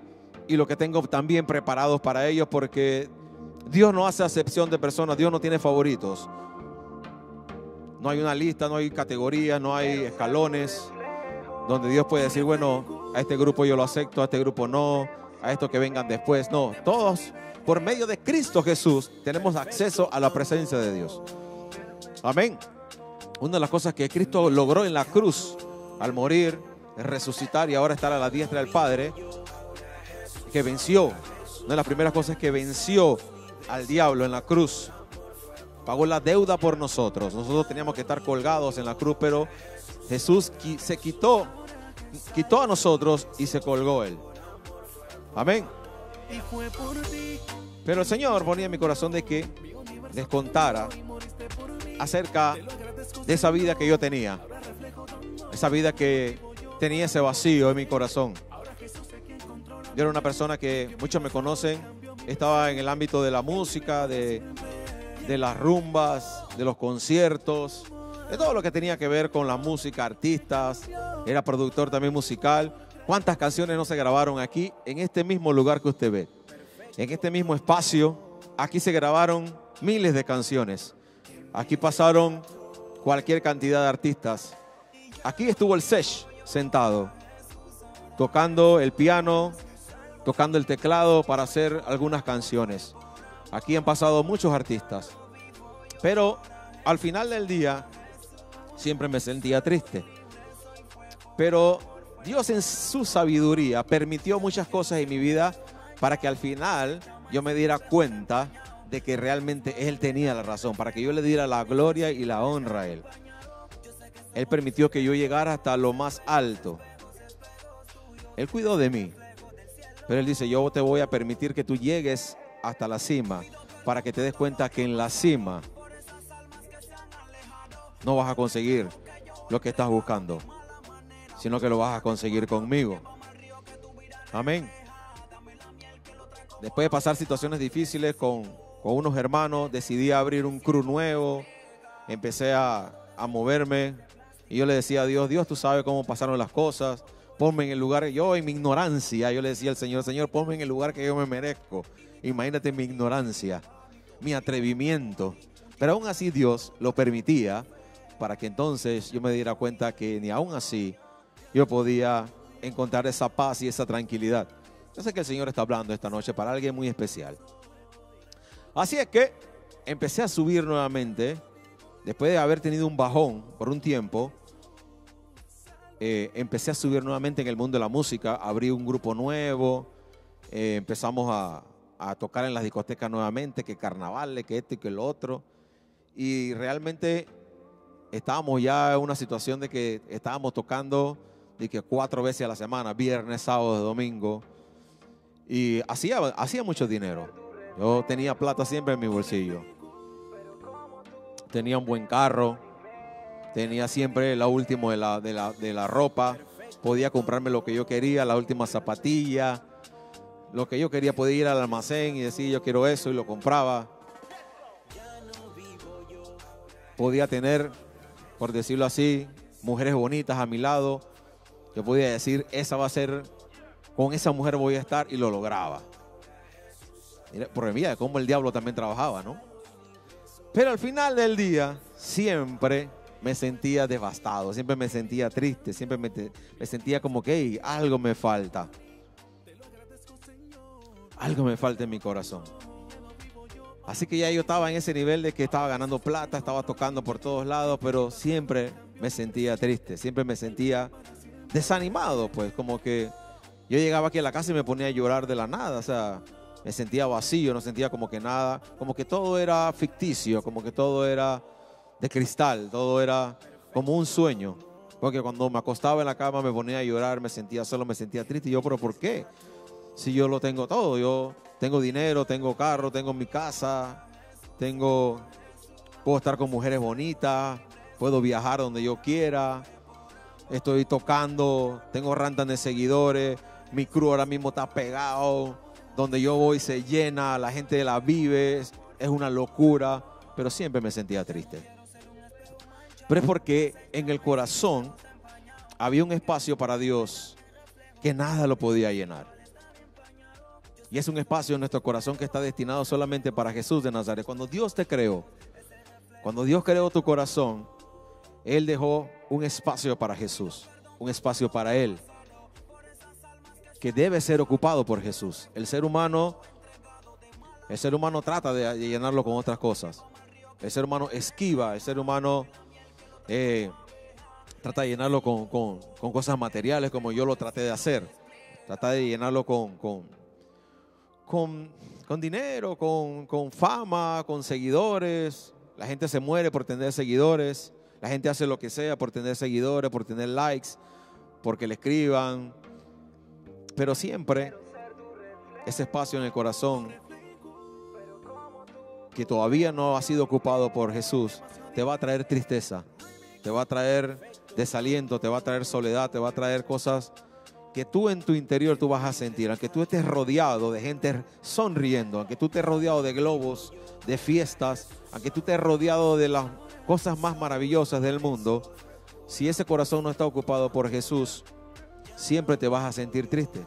y lo que tengo también preparados para ellos porque Dios no hace acepción de personas, Dios no tiene favoritos. No hay una lista, no hay categorías, no hay escalones donde Dios puede decir, bueno, a este grupo yo lo acepto, a este grupo no, a estos que vengan después. No, todos por medio de Cristo Jesús tenemos acceso a la presencia de Dios. Amén. Una de las cosas que Cristo logró en la cruz al morir, resucitar y ahora estar a la diestra del Padre, que venció. Una de las primeras cosas que venció al diablo en la cruz. Pagó la deuda por nosotros. Nosotros teníamos que estar colgados en la cruz, pero Jesús se quitó, quitó a nosotros y se colgó él. Amén. Pero el Señor ponía en mi corazón de que les contara acerca de esa vida que yo tenía. Esa vida que tenía ese vacío en mi corazón. Yo era una persona que muchos me conocen. Estaba en el ámbito de la música, de, de las rumbas, de los conciertos, de todo lo que tenía que ver con la música, artistas. Era productor también musical. ¿Cuántas canciones no se grabaron aquí en este mismo lugar que usted ve? En este mismo espacio, aquí se grabaron miles de canciones. Aquí pasaron cualquier cantidad de artistas. Aquí estuvo el Sesh sentado, tocando el piano, tocando el teclado para hacer algunas canciones. Aquí han pasado muchos artistas. Pero al final del día siempre me sentía triste. Pero Dios en su sabiduría permitió muchas cosas en mi vida para que al final yo me diera cuenta de que realmente Él tenía la razón, para que yo le diera la gloria y la honra a Él. Él permitió que yo llegara hasta lo más alto. Él cuidó de mí. Pero Él dice, yo te voy a permitir que tú llegues hasta la cima para que te des cuenta que en la cima no vas a conseguir lo que estás buscando, sino que lo vas a conseguir conmigo. Amén. Después de pasar situaciones difíciles con, con unos hermanos, decidí abrir un crew nuevo, empecé a, a moverme y yo le decía a Dios, Dios, tú sabes cómo pasaron las cosas, ponme en el lugar, yo en mi ignorancia, yo le decía al Señor, Señor, ponme en el lugar que yo me merezco. Imagínate mi ignorancia, mi atrevimiento. Pero aún así Dios lo permitía para que entonces yo me diera cuenta que ni aún así yo podía encontrar esa paz y esa tranquilidad. Yo sé que el Señor está hablando esta noche para alguien muy especial. Así es que empecé a subir nuevamente, después de haber tenido un bajón por un tiempo, eh, empecé a subir nuevamente en el mundo de la música, abrí un grupo nuevo, eh, empezamos a, a tocar en las discotecas nuevamente, que carnavales, que esto y que lo otro. Y realmente estábamos ya en una situación de que estábamos tocando de que cuatro veces a la semana, viernes, sábado, domingo. Y hacía, hacía mucho dinero. Yo tenía plata siempre en mi bolsillo. Tenía un buen carro. Tenía siempre la última de la, de la, de la ropa. Podía comprarme lo que yo quería, la última zapatilla. Lo que yo quería, podía ir al almacén y decir yo quiero eso y lo compraba. Podía tener, por decirlo así, mujeres bonitas a mi lado. Yo podía decir, esa va a ser, con esa mujer voy a estar y lo lograba. Mira, por mía, cómo el diablo también trabajaba, ¿no? Pero al final del día, siempre me sentía devastado, siempre me sentía triste, siempre me, sentía como que "Ey, algo me falta. Algo me falta en mi corazón. Así que ya yo estaba en ese nivel de que estaba ganando plata, estaba tocando por todos lados, pero siempre me sentía triste, siempre me sentía desanimado, pues como que yo llegaba aquí a la casa y me ponía a llorar de la nada, o sea, me sentía vacío, no sentía como que nada, como que todo era ficticio, como que todo era de cristal, todo era como un sueño. Porque cuando me acostaba en la cama me ponía a llorar, me sentía solo, me sentía triste. Y yo, pero ¿por qué? Si yo lo tengo todo, yo tengo dinero, tengo carro, tengo mi casa, tengo, puedo estar con mujeres bonitas, puedo viajar donde yo quiera, estoy tocando, tengo rantan de seguidores, mi crew ahora mismo está pegado, donde yo voy se llena, la gente la vive, es, es una locura, pero siempre me sentía triste. Pero es porque en el corazón había un espacio para Dios que nada lo podía llenar. Y es un espacio en nuestro corazón que está destinado solamente para Jesús de Nazaret. Cuando Dios te creó, cuando Dios creó tu corazón, Él dejó un espacio para Jesús, un espacio para Él, que debe ser ocupado por Jesús. El ser humano, el ser humano trata de llenarlo con otras cosas. El ser humano esquiva, el ser humano eh, trata de llenarlo con, con- con cosas materiales como yo lo traté de hacer. Trata de llenarlo con, con, con, con dinero, con, con fama, con seguidores. La gente se muere por tener seguidores. La gente hace lo que sea por tener seguidores, por tener likes, porque le escriban. Pero siempre ese espacio en el corazón que todavía no ha sido ocupado por Jesús, te va a traer tristeza, te va a traer desaliento, te va a traer soledad, te va a traer cosas que tú en tu interior tú vas a sentir, aunque tú estés rodeado de gente sonriendo, aunque tú estés rodeado de globos, de fiestas, aunque tú estés rodeado de las cosas más maravillosas del mundo, si ese corazón no está ocupado por Jesús, siempre te vas a sentir triste.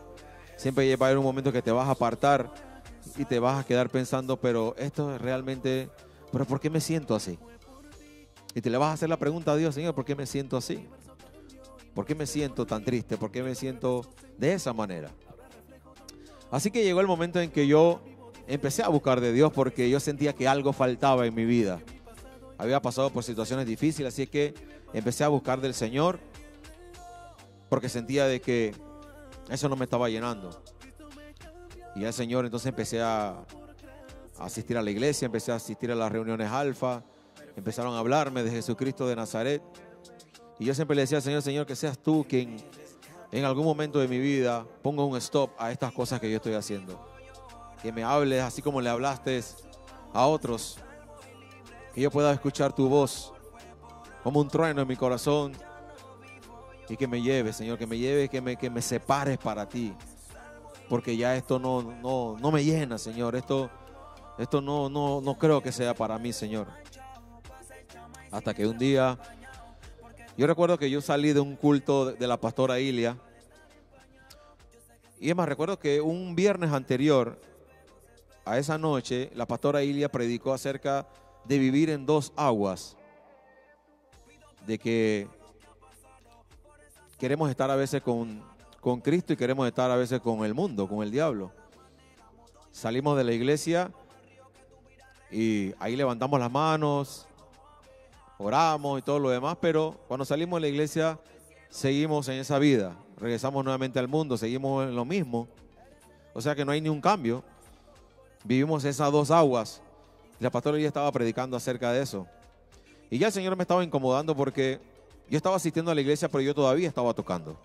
Siempre va a haber un momento que te vas a apartar y te vas a quedar pensando, pero esto es realmente, pero ¿por qué me siento así? Y te le vas a hacer la pregunta a Dios, Señor, ¿por qué me siento así? ¿Por qué me siento tan triste? ¿Por qué me siento de esa manera? Así que llegó el momento en que yo empecé a buscar de Dios porque yo sentía que algo faltaba en mi vida. Había pasado por situaciones difíciles, así que empecé a buscar del Señor. porque sentía de que eso no me estaba llenando. Y al Señor entonces empecé a, asistir a la iglesia, empecé a asistir a las reuniones alfa, empezaron a hablarme de Jesucristo de Nazaret. Y yo siempre le decía al Señor, Señor, que seas tú quien en algún momento de mi vida ponga un stop a estas cosas que yo estoy haciendo. Que me hables así como le hablaste a otros. Que yo pueda escuchar tu voz como un trueno en mi corazón. Y que me lleves, Señor, que me lleves, que me, que me separes para ti. Porque ya esto no, no, no me llena, Señor. Esto, esto no, no, no creo que sea para mí, Señor. Hasta que un día, yo recuerdo que yo salí de un culto de, la pastora Ilia. Y es más, recuerdo que un viernes anterior a esa noche, la pastora Ilia predicó acerca de vivir en dos aguas. De que queremos estar a veces con, con Cristo y queremos estar a veces con el mundo, con el diablo. Salimos de la iglesia y ahí levantamos las manos, oramos y todo lo demás, pero cuando salimos de la iglesia seguimos en esa vida, regresamos nuevamente al mundo, seguimos en lo mismo. O sea que no hay ni un cambio. Vivimos esas dos aguas. La pastora ya estaba predicando acerca de eso. Y ya el Señor me estaba incomodando porque yo estaba asistiendo a la iglesia, pero yo todavía estaba tocando.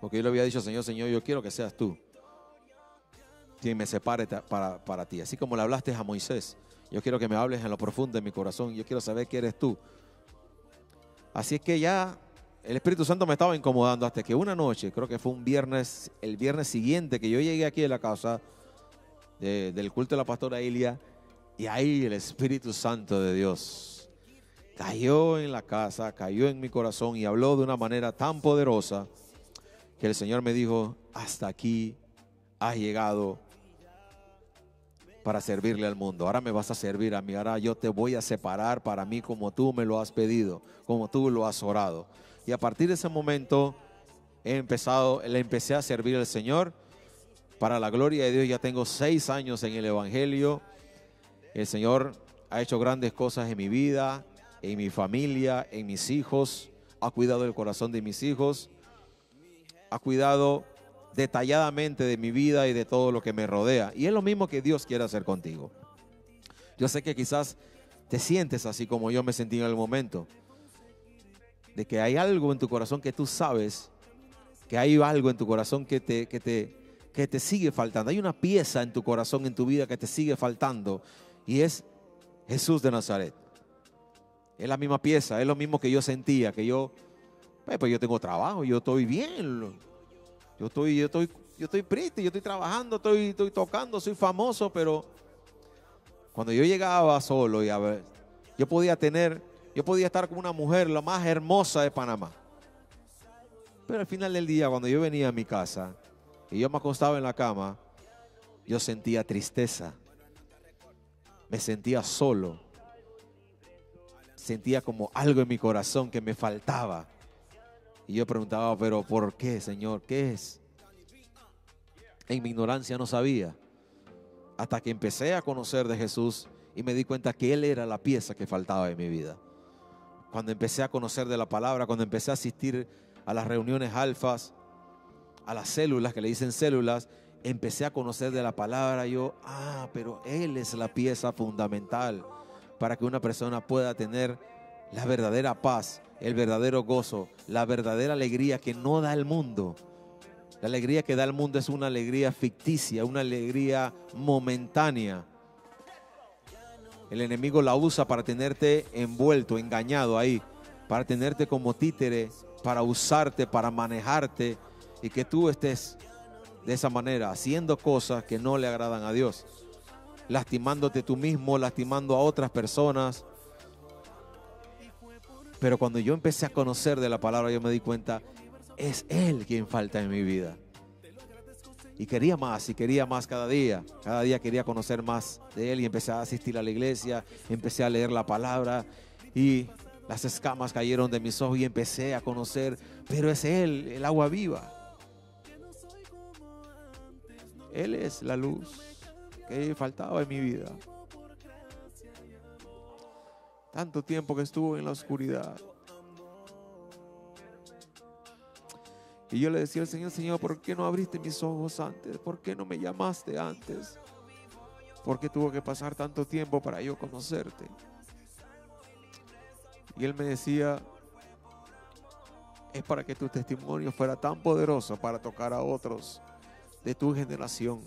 Porque yo le había dicho, Señor, Señor, yo quiero que seas tú quien me separe para, para ti. Así como le hablaste a Moisés, yo quiero que me hables en lo profundo de mi corazón. Yo quiero saber que eres tú. Así es que ya el Espíritu Santo me estaba incomodando hasta que una noche, creo que fue un viernes, el viernes siguiente que yo llegué aquí a la casa de- del culto de la pastora Ilia, y ahí el Espíritu Santo de Dios cayó en la casa, cayó en mi corazón y habló de una manera tan poderosa que el Señor me dijo, hasta aquí has llegado para servirle al mundo. Ahora me vas a servir a mí, ahora yo te voy a separar para mí como tú me lo has pedido, como tú lo has orado. Y a partir de ese momento he empezado, le empecé a servir al Señor. Para la gloria de Dios ya tengo seis años en el Evangelio. El Señor ha hecho grandes cosas en mi vida, en mi familia, en mis hijos. Ha cuidado el corazón de mis hijos. Ha cuidado detalladamente de mi vida y de todo lo que me rodea. Y es lo mismo que Dios quiere hacer contigo. Yo sé que quizás te sientes así como yo me sentí en el momento. De que hay algo en tu corazón que tú sabes, que hay algo en tu corazón que te, que te, que te sigue faltando. Hay una pieza en tu corazón, en tu vida que te sigue faltando. Y es Jesús de Nazaret. Es la misma pieza, es lo mismo que yo sentía, que yo, pues, yo tengo trabajo, yo estoy bien. Yo estoy, yo estoy, yo estoy pretty, yo estoy trabajando, estoy, estoy tocando, soy famoso, pero cuando yo llegaba solo y a ver, yo podía tener, yo podía estar con una mujer la más hermosa de Panamá. Pero al final del día, cuando yo venía a mi casa y yo me acostaba en la cama, yo sentía tristeza. Me sentía solo. Sentía como algo en mi corazón que me faltaba. Y yo preguntaba, pero ¿por qué, Señor? ¿Qué es? En mi ignorancia no sabía. Hasta que empecé a conocer de Jesús y me di cuenta que Él era la pieza que faltaba en mi vida. Cuando empecé a conocer de la palabra, cuando empecé a asistir a las reuniones alfas, a las células, que le dicen células, empecé a conocer de la palabra, yo, ah, pero Él es la pieza fundamental para que una persona pueda tener la verdadera paz, el verdadero gozo, la verdadera alegría que no da el mundo. La alegría que da el mundo es una alegría ficticia, una alegría momentánea. El enemigo la usa para tenerte envuelto, engañado ahí, para tenerte como títere, para usarte, para manejarte y que tú estés de esa manera, haciendo cosas que no le agradan a Dios, lastimándote tú mismo, lastimando a otras personas. Pero cuando yo empecé a conocer de la palabra, yo me di cuenta, es Él quien falta en mi vida. Y quería más, y quería más cada día. Cada día quería conocer más de Él y empecé a asistir a la iglesia, empecé a leer la palabra y las escamas cayeron de mis ojos y empecé a conocer, pero es Él, el agua viva. Él es la luz que faltaba en mi vida. Tanto tiempo que estuvo en la oscuridad. Y yo le decía al Señor, Señor, ¿por qué no abriste mis ojos antes? ¿Por qué no me llamaste antes? ¿Por qué tuvo que pasar tanto tiempo para yo conocerte? Y él me decía, es para que tu testimonio fuera tan poderoso para tocar a otros de tu generación,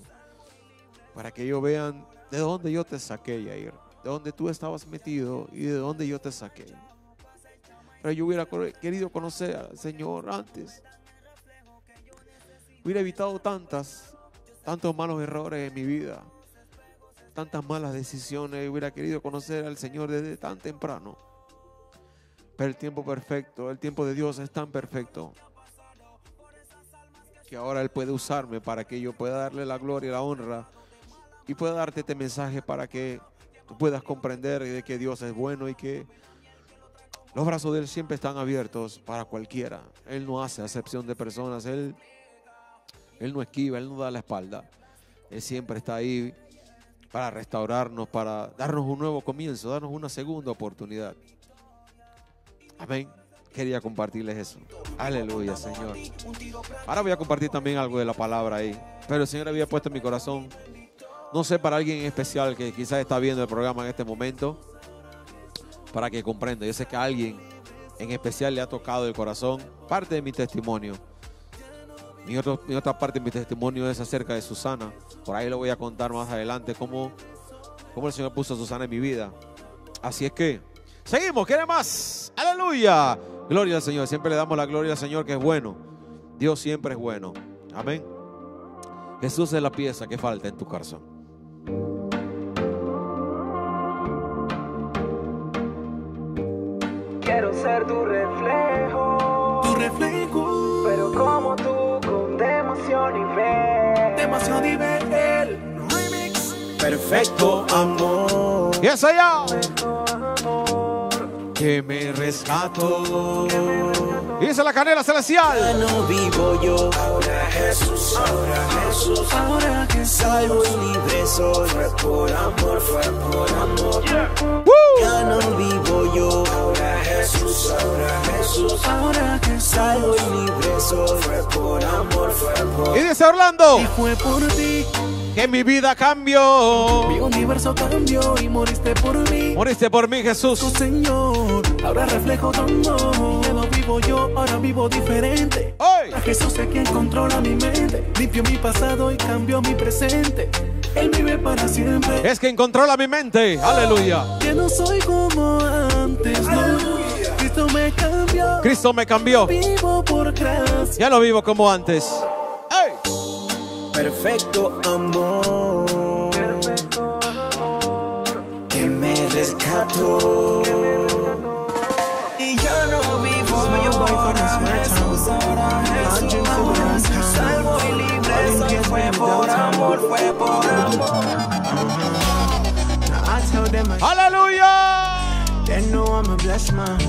para que ellos vean de dónde yo te saqué, Yair, de dónde tú estabas metido y de dónde yo te saqué. Pero yo hubiera querido conocer al Señor antes. Hubiera evitado tantas, tantos malos errores en mi vida, tantas malas decisiones. Hubiera querido conocer al Señor desde tan temprano. Pero el tiempo perfecto, el tiempo de Dios es tan perfecto que ahora Él puede usarme para que yo pueda darle la gloria y la honra y pueda darte este mensaje para que tú puedas comprender de que Dios es bueno y que los brazos de Él siempre están abiertos para cualquiera. Él no hace acepción de personas, Él, él no esquiva, Él no da la espalda. Él siempre está ahí para restaurarnos, para darnos un nuevo comienzo, darnos una segunda oportunidad. Amén. Quería compartirles eso. Aleluya, Señor. Ahora voy a compartir también algo de la palabra ahí. Pero el Señor había puesto en mi corazón, no sé, para alguien en especial que quizás está viendo el programa en este momento, para que comprenda. Yo sé que a alguien en especial le ha tocado el corazón parte de mi testimonio. Mi, otra parte de mi testimonio es acerca de Susana. Por ahí lo voy a contar más adelante cómo, cómo el Señor puso a Susana en mi vida. Así es que seguimos, ¿quiere más? Aleluya. Gloria al Señor. Siempre le damos la gloria al Señor que es bueno. Dios siempre es bueno. Amén. Jesús es la pieza que falta en tu corazón. Quiero ser tu reflejo. Tu reflejo. Pero como tú, con demasiado nivel. Demasiado nivel. Remix. Perfecto amor. Y eso ya. Que me rescató. Y dice la canela celestial. no vivo yo. Ahora Jesús, ahora Jesús. Ahora que salvo y libre soy. Fue por amor, fue por amor. Ya no vivo yo. Ahora Jesús, ahora Jesús. Ahora que salvo y libre soy. Fue por amor, fue por Y dice Orlando. Y fue por ti Que mi vida cambió. mi universo cambió y moriste por mí. Moriste por mí, Jesús. Tu Señor, ahora reflejo tu amor. Ya no vivo yo, ahora vivo diferente. A Jesús es quien controla mi mente. Limpió mi pasado y cambió mi presente. Él vive para siempre. Es quien controla mi mente. Aleluya. Ya no soy como antes, no. Cristo me cambió. Cristo me cambió. Vivo por gracia. Ya no vivo como antes. Perfecto amor. Que me rescató. Y ya no vivo yo ahora Jesús, ahora Jesús. Salvo y libre soy. Fue por amor, fue por amor. I tell them I They know I'm a blessed man.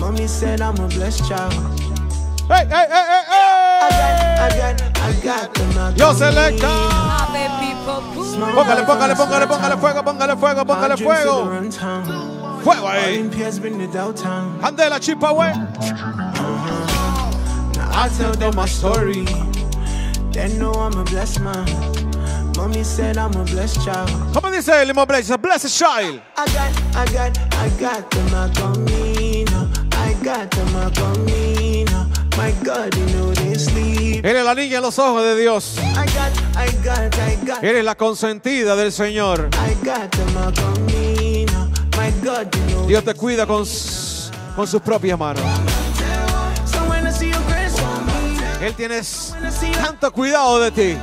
Mommy said I'm a blessed child. Hey, hey, hey, hey, hey. I got, I got, I got Yo selecta. Póngale, póngale, póngale, póngale fuego, póngale fuego, póngale fuego. Fuego ahí. Andela chipa, güey. Uh-huh. I tell them my story. They know I'm a blessed man. Mommy said I'm a blessed child. ¿Cómo dice Limo Blaze? A blessed child. I got, I got, I got them. I conmigo. I got them. I Eres la niña en los ojos de Dios. I got, I got, I got. Eres la consentida del Señor. I got them. I conmigo. My God, you know. Dios te cuida con, con sus propias manos. Él tiene tanto cuidado de ti.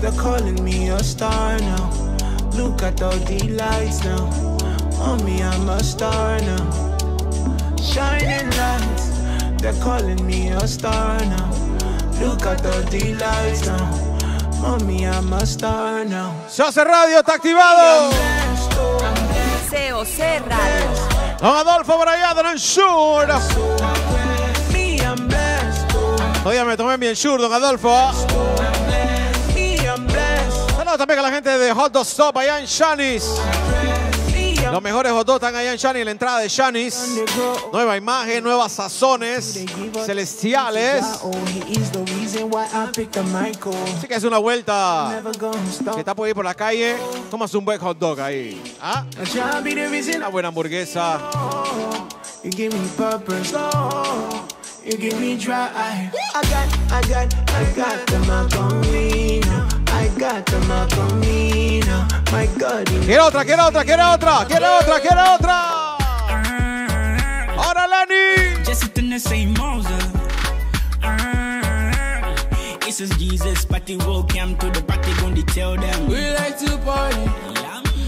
They're calling me a star now. Look at all the lights now. Me, I'm a star now. Shining lights. They're calling me a star now. Look at all the lights now. Me, I'm a star now. Se hace radio, está activado. COC Radio. Don Adolfo por allá, Don Ensure. Me, I'm blessed. Todavía me tomé mi Ensure, Don Adolfo. Me, I'm blessed. Saludos también a la gente de Hot Dog Stop allá en Shanis. Los mejores hot dogs están allá en Shani, en la entrada de Shani's. Nueva imagen, nuevas sazones celestiales. Así que es una vuelta que está por ahí por la calle. Tomas un buen hot dog ahí. ¿Ah? Una buena hamburguesa. You give me. I got, I got. I got. You Quiere otra, quiere otra, quiere otra, quiere otra, quiere otra. Ahora. This is Jesus, party welcome to the party, gonna tell them. We like to party.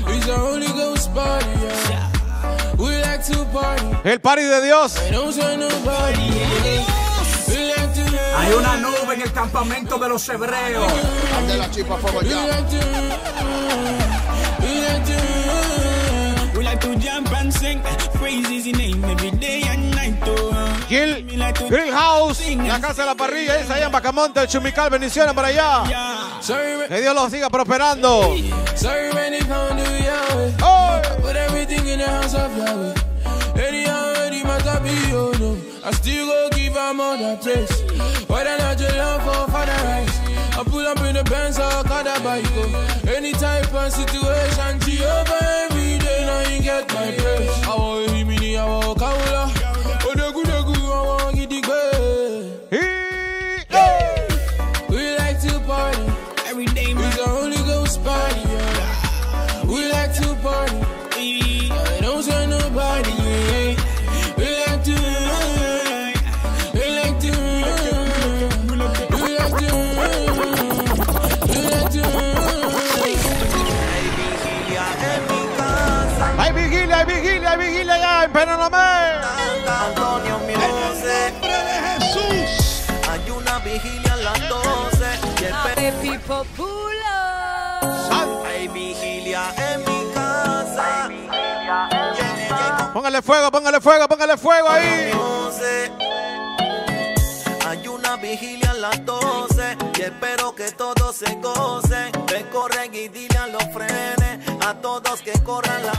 It's a Holy Ghost party. Yeah. We like to party. El party de Dios. I don't say nobody. Hay una nube en el campamento de los hebreos. La chispa fuego We ya. like to We like to We like to jump and sing, praise his name every day and night. Oh. Grill, Grill House, la casa de la parrilla, es allá en Bacamonte, el Chumical, bendiciones para allá. Que Dios los siga prosperando. Oh. I still go give praise. Whether not your love for father rise. I pull up in the Benz or the bike. Oh. Any type of situation, Jehovah every day. Now you get my praise. En Penanamé. Antonio Music. Hay una vigilia a las 12 y el Happy Popular. Hay vigilia en mi casa. Póngale fuego, póngale fuego, póngale fuego ahí. Hay una vigilia las 12 y espero que todos se gocen. Ven, corren y dile a los frenes a todos que corran la.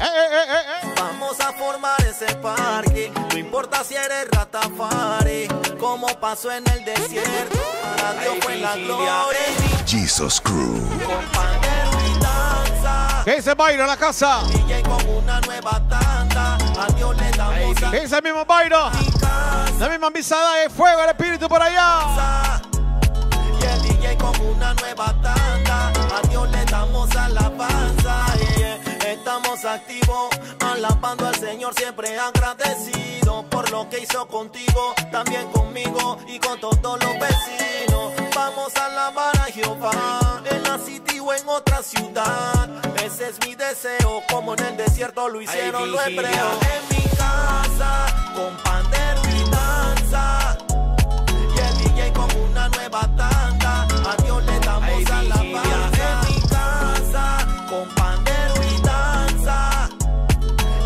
Vamos a formar ese parque. No importa si eres Ratafari, como pasó en el desierto. Para Dios fue la gloria. Jesus Crew. ¿Qué dice Byron en la casa? Con una nueva tanda. A Dios le damos ¿Qué dice el mismo Byron? La misma pisada de fuego, el espíritu por allá. Una nueva tanda. A Dios le damos alabanza. yeah. Estamos activos, alabando al Señor, siempre agradecido por lo que hizo contigo, también conmigo y con todos los vecinos. Vamos a alabar a Jehová en la city o en otra ciudad. Ese es mi deseo, como en el desierto lo hicieron los hebreos. En mi casa, con pandero y danza. Y el DJ con una nueva tanda. A Dios le damos alabanza. En mi casa, con pandero y danza.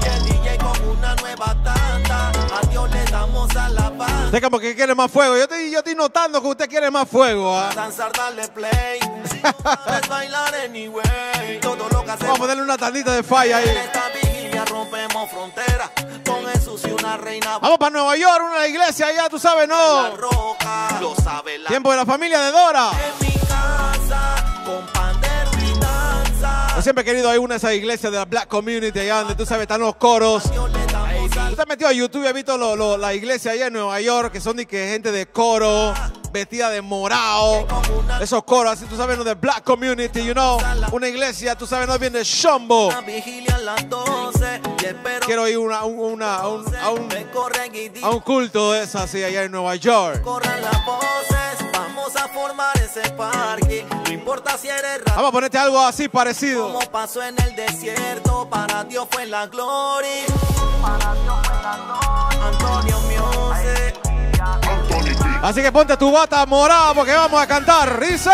Y el DJ con una nueva tanda. A Dios le damos alabanza. Usted como que quiere más fuego. Yo estoy, yo estoy notando que usted quiere más fuego. ¿ah? Danzar, darle play. Es bailar anyway. Todo lo que Vamos a ponerle una tandita de falla ahí. Esta vigilia rompemos fronteras. Con Jesús y una reina. Vamos para Nueva York, una iglesia allá, tú sabes, no. roca. Lo sabe la Tiempo de la familia de Dora. En mi casa. Yo siempre he querido ir a una de esas iglesias de la Black Community allá donde tú sabes, están los coros. Usted ha metido a YouTube y ha visto la iglesia allá en Nueva York, que son que gente de coro, vestida de morado. Esos coros, así tú sabes, no de Black Community, you know. Una iglesia, tú sabes, no bien de Shombo. Una vigilia a las 12. Y espero Quiero ir una- un- una- a, un, a a un culto de esas así allá en Nueva York. corran las voces. Vamos a formar ese parque. No importa si eres rata. Vamos a ponerte algo así parecido. Como pasó en el desierto, para Dios fue la gloria. Para Dios fue la gloria. Antonio. Así que ponte tu bata morada porque vamos a cantar. Dice.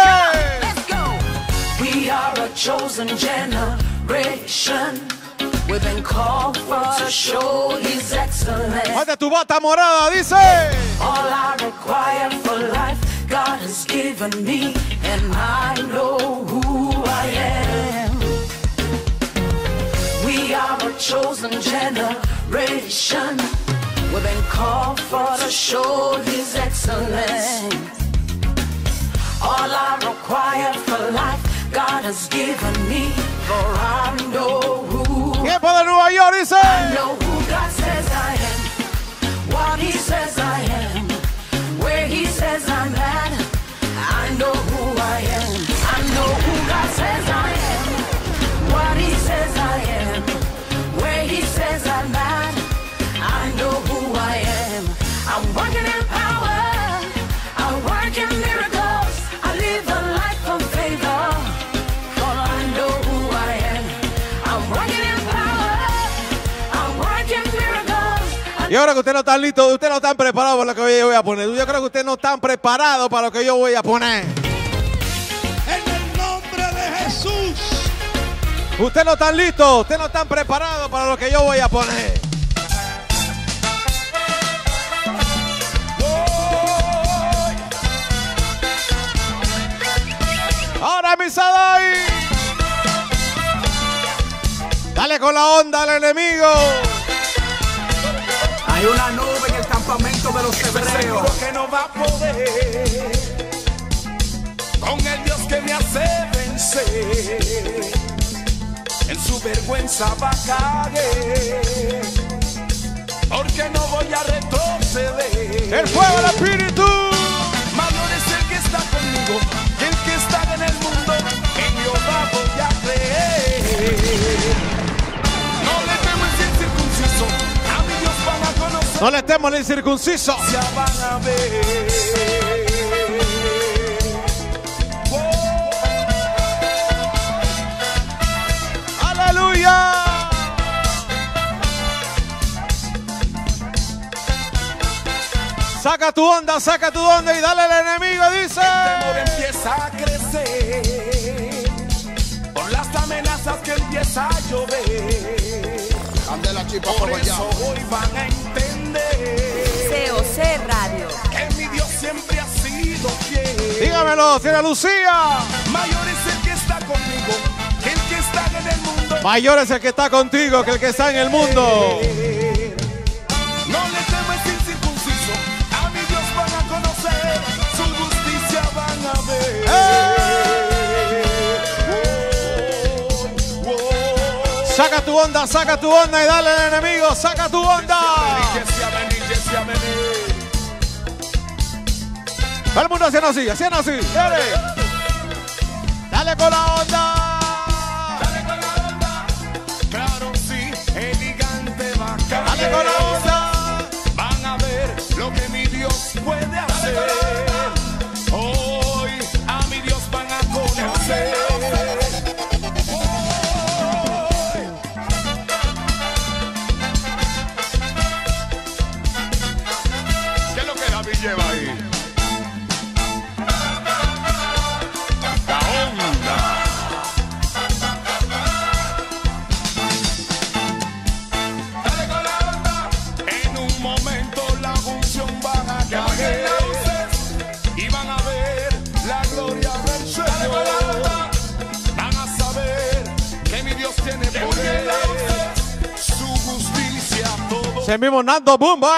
We are a chosen generation. We've been called for to show His excellence. Ponte tu bata morada, dice. All I require for life, God has given me, and I know who I am. We are a chosen generation. We've been called for to show His excellence. All I require for life, God has given me. For I know who. Tiempo de Nueva York, dice. I know who God says I am. What He says I Yo creo que ustedes no están listos, ustedes no están preparados para lo que yo voy a poner. Yo creo que ustedes no están preparados para lo que yo voy a poner. En el nombre de Jesús. Ustedes no están listos, ustedes no están preparados para lo que yo voy a poner. Ahora mis. Dale con la onda al enemigo. Hay una nube en el campamento de los hebreos. Seguro que no va a poder con el Dios que me hace vencer. En su vergüenza va a caer, porque no voy a retroceder. El fuego del espíritu. Mayor es el que está conmigo No le temo al incircunciso. Ya van a ver. Aleluya. Saca tu onda, saca tu onda y dale al enemigo, dice. El temor empieza a crecer por las amenazas que empieza a llover. Candela, chispa, Por fuego, eso hoy van a entender COC Radio. que mi Dios siempre ha sido fiel. Dígamelo, tiene Lucía. Mayor es el que está conmigo que el que está en el mundo. Mayor es el que está contigo que el que está en el mundo. No le el circunciso, a mi Dios van a conocer, su justicia van a ver. Saca tu onda, saca tu onda y dale al enemigo, saca tu onda. Todo el mundo haciendo así, haciendo así. Dale. Dale con la onda. Todo. Se mismo Nando Boom, boy.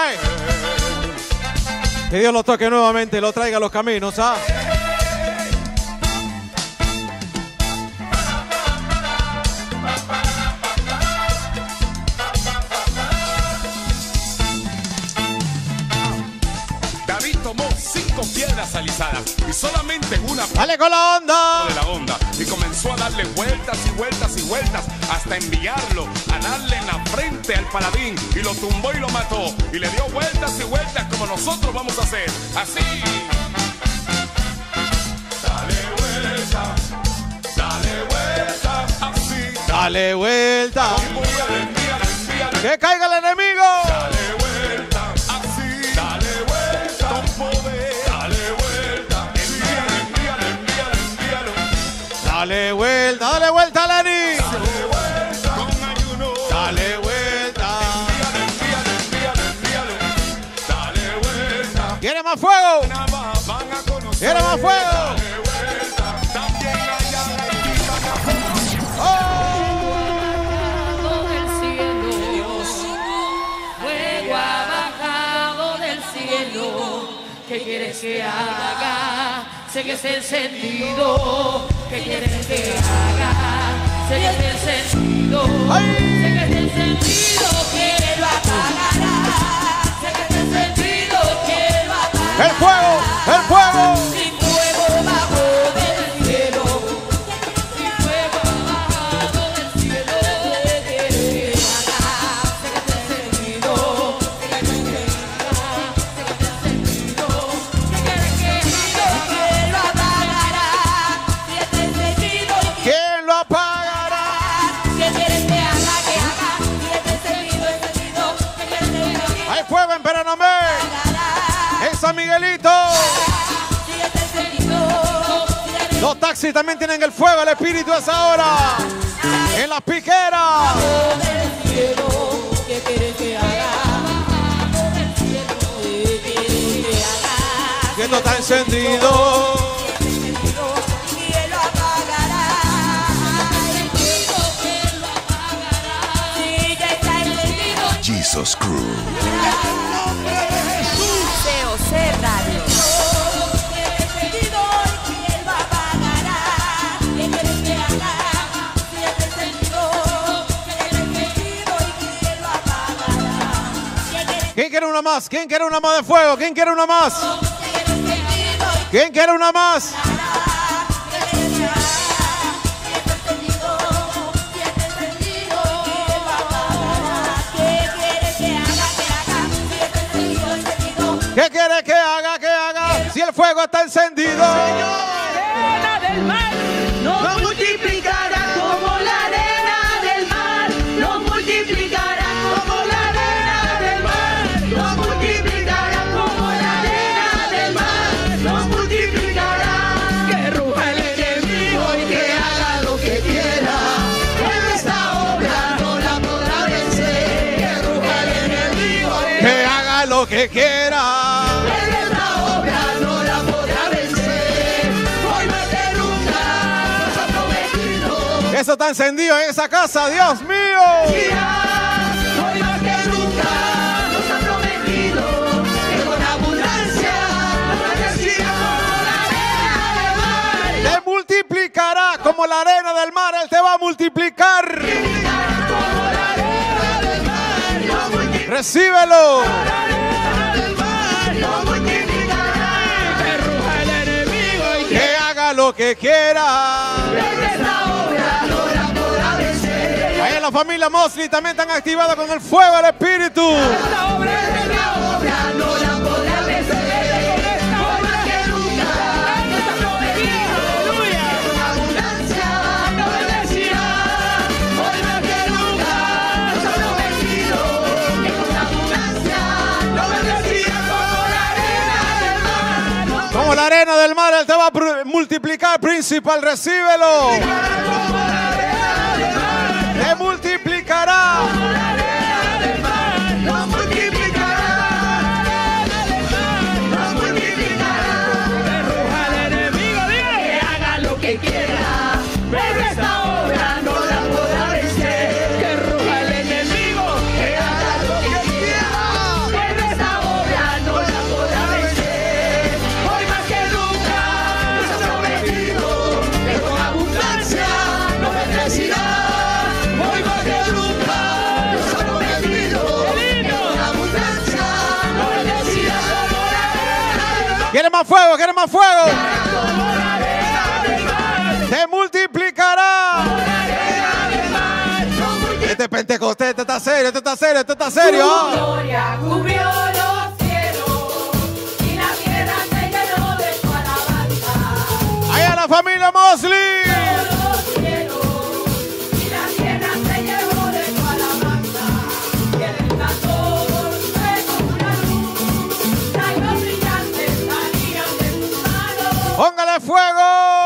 Que Dios lo toque nuevamente y lo traiga a los caminos, ¿ah? David tomó cinco piedras alisadas y solamente una Dale con la onda. de la onda y comenzó a darle vueltas y vueltas y vueltas hasta enviarlo a darle en la frente al paladín tumbó y lo mató. Y le dio vueltas y vueltas como nosotros vamos a hacer. Así. Dale vuelta dale vuelta. Así. Dale vuelta. Que caiga Sé que es el sentido. ¿Qué quieres que haga? Sé que es el sentido. Sé que es el sentido también tienen el fuego, el espíritu es ahora. En las piqueras. ¿Qué quieres que esto está encendido. Jesus Crew. ¿Quién quiere una más de fuego? ¿Quién quiere una más? ¿Quién quiere una más? ¿Qué quiere que haga? Que haga. Si el fuego está encendido. Eso está encendido en esa casa, Dios mío. Hoy más que nunca nos ha prometido que con abundancia nos bendecirá como la arena del mar. Te multiplicará como la arena del mar. Él te va a multiplicar. Recíbelo. Que ruja el enemigo y Que haga lo que quiera. La familia Mosley también están activados con el fuego del espíritu. Obra, obra no la podrá como la arena del mar. Él te va a multiplicar, principal. Recíbelo. Te multiplicará. Más fuego? ¿Quiere más fuego? Te multiplicará. Este Pentecostés, este está serio, este está serio, este está serio. Se. Ahí a la familia Mosley. Póngale fuego.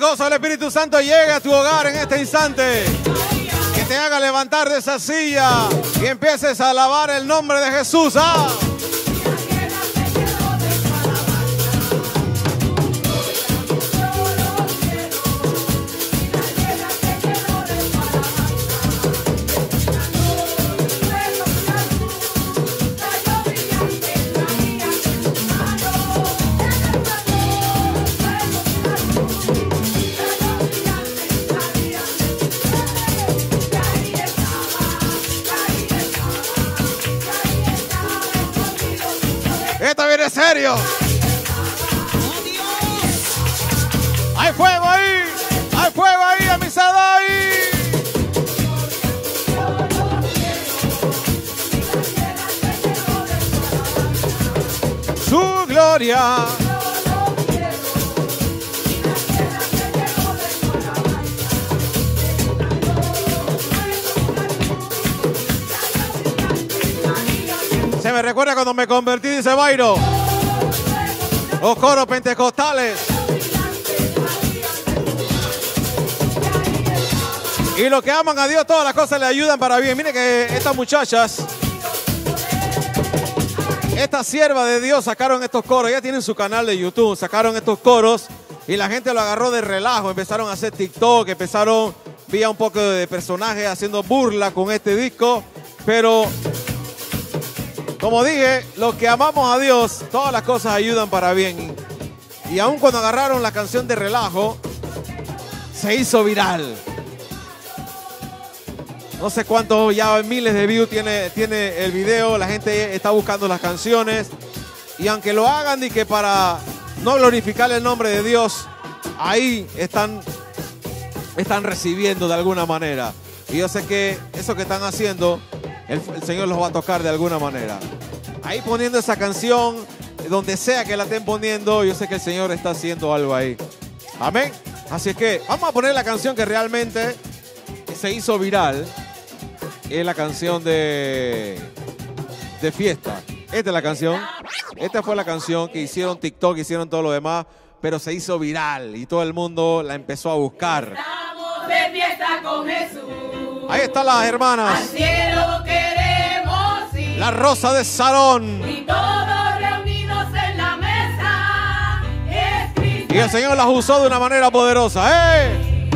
Gozo del Espíritu Santo llegue a tu hogar en este instante. Que te haga levantar de esa silla y empieces a alabar el nombre de Jesús. ¡Ah! Recuerda cuando me convertí, dice Bairo. Los coros pentecostales. Y los que aman a Dios, todas las cosas le ayudan para bien. Mire que estas muchachas, estas siervas de Dios sacaron estos coros. Ya tienen su canal de YouTube, sacaron estos coros y la gente lo agarró de relajo. Empezaron a hacer TikTok, empezaron, vía un poco de personajes haciendo burla con este disco. Pero como dije, los que amamos a Dios, todas las cosas ayudan para bien. Y aun cuando agarraron la canción de relajo, se hizo viral. No sé cuánto, ya miles de views tiene, tiene el video, la gente está buscando las canciones. Y aunque lo hagan y que para no glorificar el nombre de Dios, ahí están, están recibiendo de alguna manera. Y yo sé que eso que están haciendo, el, el Señor los va a tocar de alguna manera. Ahí poniendo esa canción, donde sea que la estén poniendo, yo sé que el Señor está haciendo algo ahí. Amén. Así es que vamos a poner la canción que realmente se hizo viral. Es la canción de, de fiesta. Esta es la canción. Esta fue la canción que hicieron TikTok, hicieron todo lo demás, pero se hizo viral y todo el mundo la empezó a buscar. Estamos de fiesta con Jesús. Ahí están las hermanas. Al cielo ir. La Rosa de Salón. Y todos reunidos en la mesa. Es Cristo. Y el Señor las usó de una manera poderosa. ¡Eh!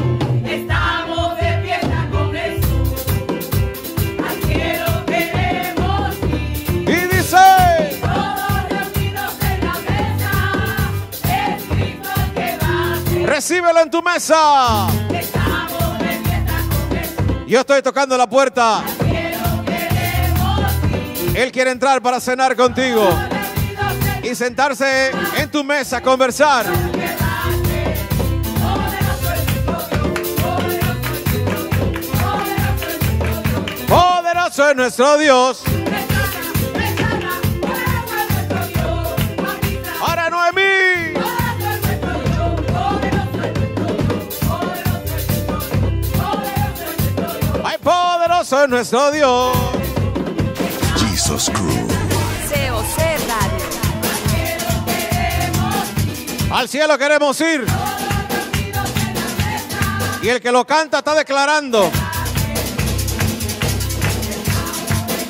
Estamos de fiesta con Jesús. Al cielo queremos ir. Y dice. Todos reunidos en la mesa. Es Cristo el que va a ser. Recíbelo en tu mesa. Estamos de fiesta con Jesús. Yo estoy tocando la puerta. Él quiere entrar para cenar contigo y sentarse en tu mesa a conversar. Poderoso es nuestro Dios. Ahora Noemí. Ay, poderoso es nuestro Dios. Al cielo queremos ir. Y el que lo canta está declarando.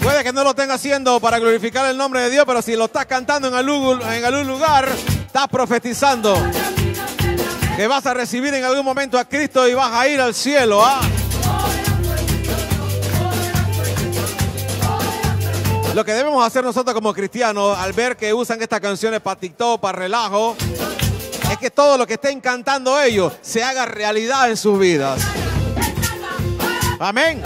Puede que no lo tenga haciendo para glorificar el nombre de Dios, pero si lo estás cantando en algún, en algún lugar, estás profetizando que vas a recibir en algún momento a Cristo y vas a ir al cielo. ¿ah? Lo que debemos hacer nosotros como cristianos al ver que usan estas canciones para TikTok, para relajo, es que todo lo que estén cantando ellos se haga realidad en sus vidas. Amén.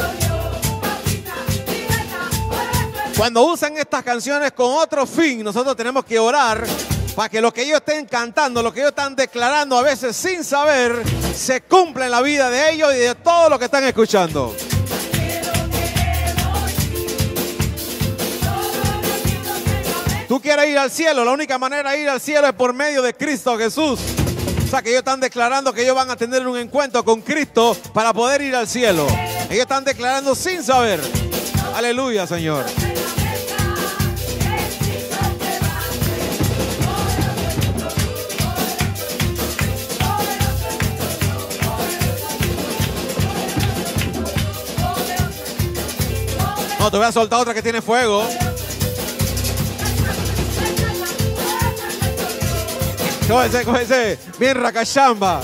Cuando usan estas canciones con otro fin, nosotros tenemos que orar para que lo que ellos estén cantando, lo que ellos están declarando a veces sin saber, se cumpla en la vida de ellos y de todo lo que están escuchando. Tú quieres ir al cielo, la única manera de ir al cielo es por medio de Cristo Jesús. O sea que ellos están declarando que ellos van a tener un encuentro con Cristo para poder ir al cielo. Ellos están declarando sin saber. Aleluya, Señor. No, te voy a soltar otra que tiene fuego. Cógese, cógese. Bien, Racachamba.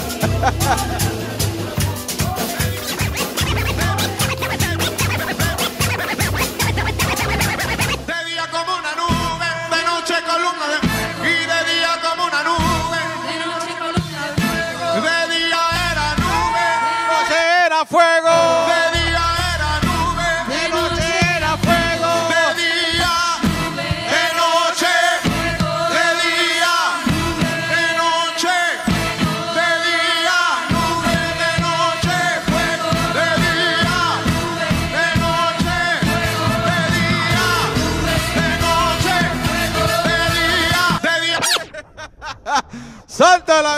তালা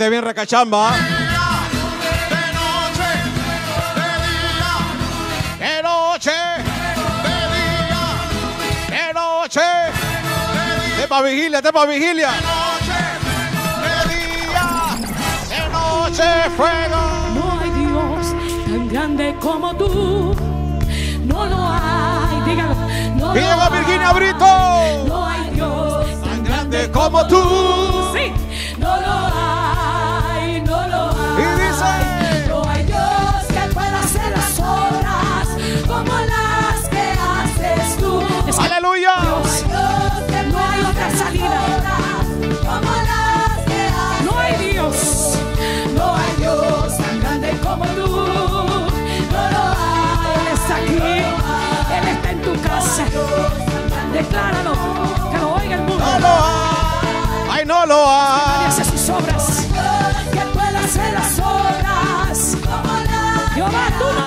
esté bien, Recachamba. De noche, de día, de noche, Tepa vigilia, tepa vigilia. De noche, de día, de noche, fuego. No hay Dios tan grande como tú. No lo hay, dígalo. No Virginia Brito. No hay Dios tan grande como tú.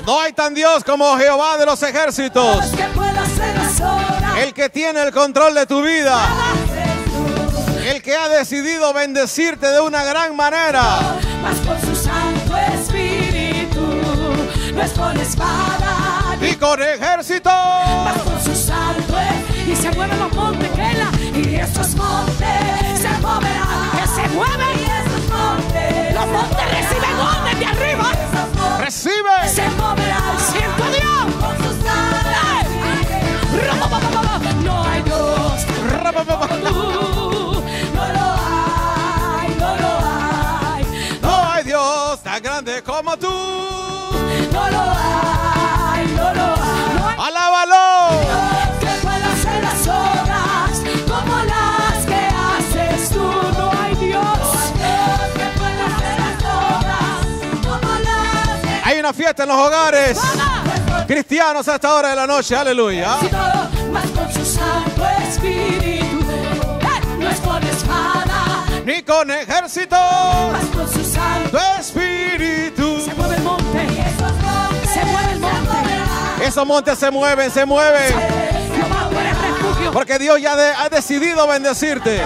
No hay tan Dios como Jehová de los ejércitos. El que tiene el control de tu vida. El que ha decidido bendecirte de una gran manera. Y con ejército. Y se mueven los montes, Y estos montes se moverán. Que se mueven. los montes recibe. Se moverá al cielo Dios. Con sus alas. No hay Dios. No lo hay, no lo hay. No hay Dios tan grande como tú. fiesta en los hogares cristianos a esta hora de la noche. Aleluya. Ni con ejército, más con su santo espíritu. Se mueve el monte, se mueve. Esos montes se mueven, se mueven. Porque Dios ya ha decidido bendecirte.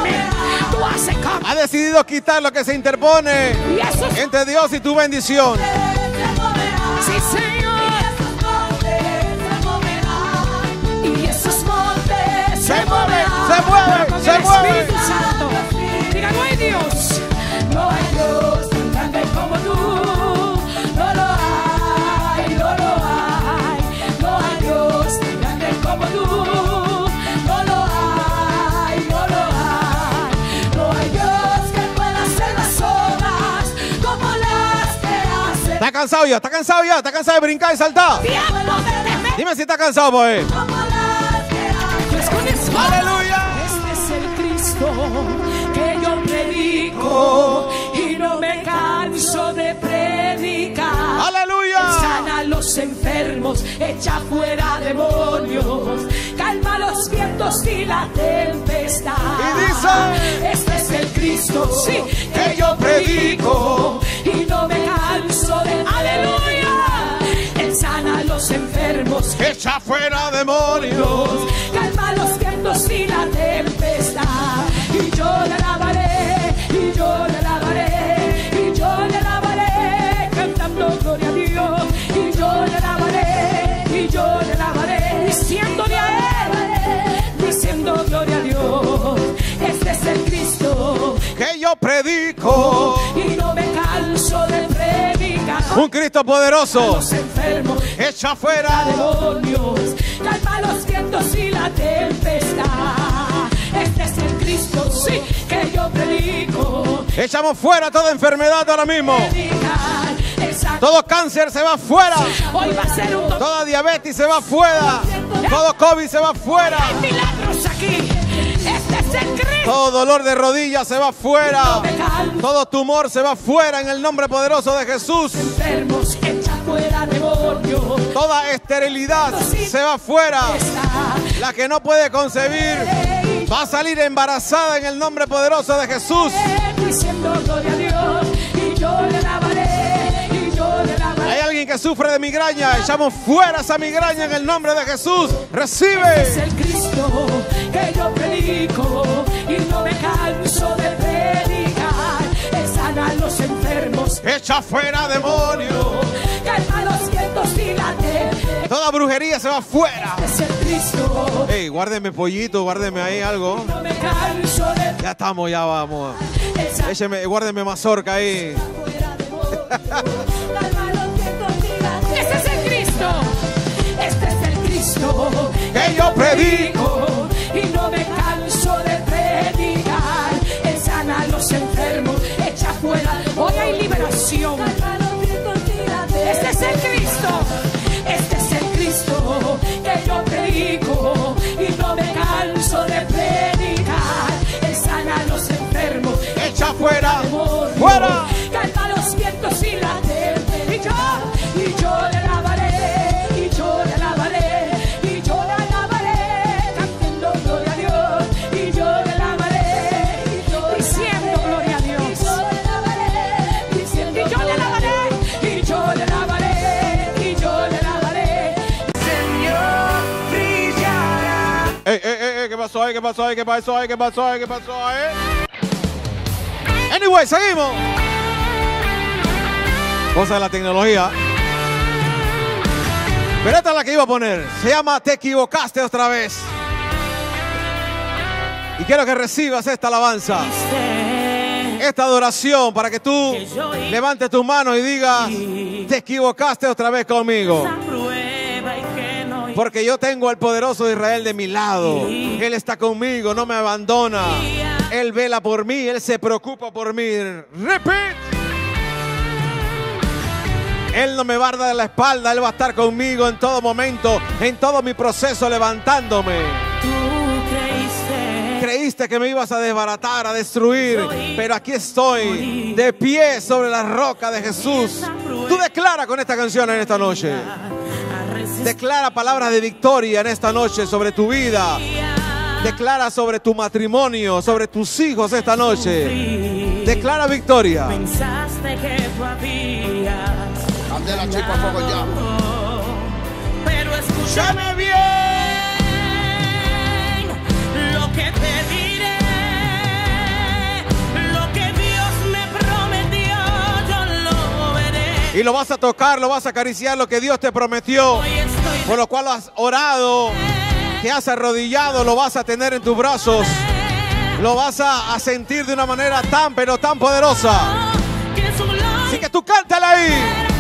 Ha decidido quitar lo que se interpone entre Dios y tu bendición. se mueve, se el mueve. Espíritu Santo. Diga, no hay Dios. No hay Dios tan grande como tú. No lo hay, no lo hay. No hay Dios tan grande como tú. ¿Está cansado ya? ¿Está cansado ya? ¿Está cansado de brincar y saltar? Dime si está cansado, pues. Echa fuera demonios, calma los vientos y la tempestad. Y dice, Este es el Cristo sí, que yo predico y no me canso de aleluya. Él sana a los enfermos, echa fuera demonios. calma los vientos y la tempestad. Y yo le predico. y no me canso de predicar. Un Cristo poderoso. Los enfermos, Echa fuera demonios, calma los vientos y la tempestad. Este es el Cristo, sí, que yo predico. Echamos fuera toda enfermedad ahora mismo. Predicar, Todo cáncer se va fuera. Hoy va a ser un Toda diabetes se va fuera. Todo COVID se va fuera. Todo dolor de rodillas se va fuera. Todo tumor se va fuera en el nombre poderoso de Jesús. Enfermos, echa fuera demonios. Toda esterilidad se va fuera. La que no puede concebir va a salir embarazada en el nombre poderoso de Jesús. Hay alguien que sufre de migraña. Echamos fuera esa migraña en el nombre de Jesús. Es Recibe. el Cristo que yo predico y no me canso de predicar. Él sana a los enfermos, Echa fuera demonios. calma los vientos y la. Toda brujería se va fuera. Es el Cristo, Ey, guárdeme pollito, guárdeme ahí algo. no me canso de Ya estamos, ya vamos. Écheme, guárdeme mazorca ahí. Este es el Cristo, este es el Cristo Que yo predico. Pasó ahí? ¿Qué pasó ahí? ¿Qué pasó ahí? ¿Qué pasó ahí? ¿Qué pasó ahí? Anyway, seguimos. Cosa de la tecnología. Pero esta es la que iba a poner. Se llama Te equivocaste otra vez. Y quiero que recibas esta alabanza. Esta adoración para que tú levantes tus manos y digas, te equivocaste otra vez conmigo. Porque yo tengo al poderoso de Israel de mi lado. Él está conmigo, no me abandona. Él vela por mí, Él se preocupa por mí. Repeat. Él no me barda de la espalda, Él va a estar conmigo en todo momento, en todo mi proceso levantándome. Creíste que me ibas a desbaratar, a destruir, pero aquí estoy, de pie sobre la roca de Jesús. Tú declara con esta canción en esta noche. Declara palabras de victoria en esta noche sobre tu vida. Declara sobre tu matrimonio, sobre tus hijos esta noche. Declara victoria. Pensaste que tú habías Candela, fuego, llama. Pero escúchame bien Y lo vas a tocar, lo vas a acariciar, lo que Dios te prometió. Por lo cual has orado, te has arrodillado, lo vas a tener en tus brazos. Lo vas a, sentir de una manera tan, pero tan poderosa. Así que tú cántala ahí.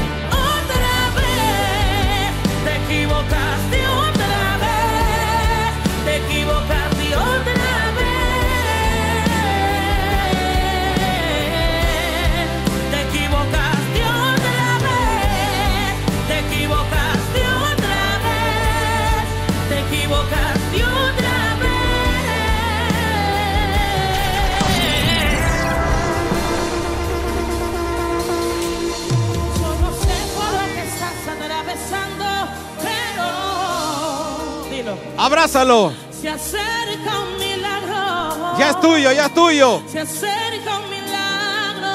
Abrázalo. Se acerca un milagro. Ya es tuyo, ya es tuyo. Se acerca un milagro.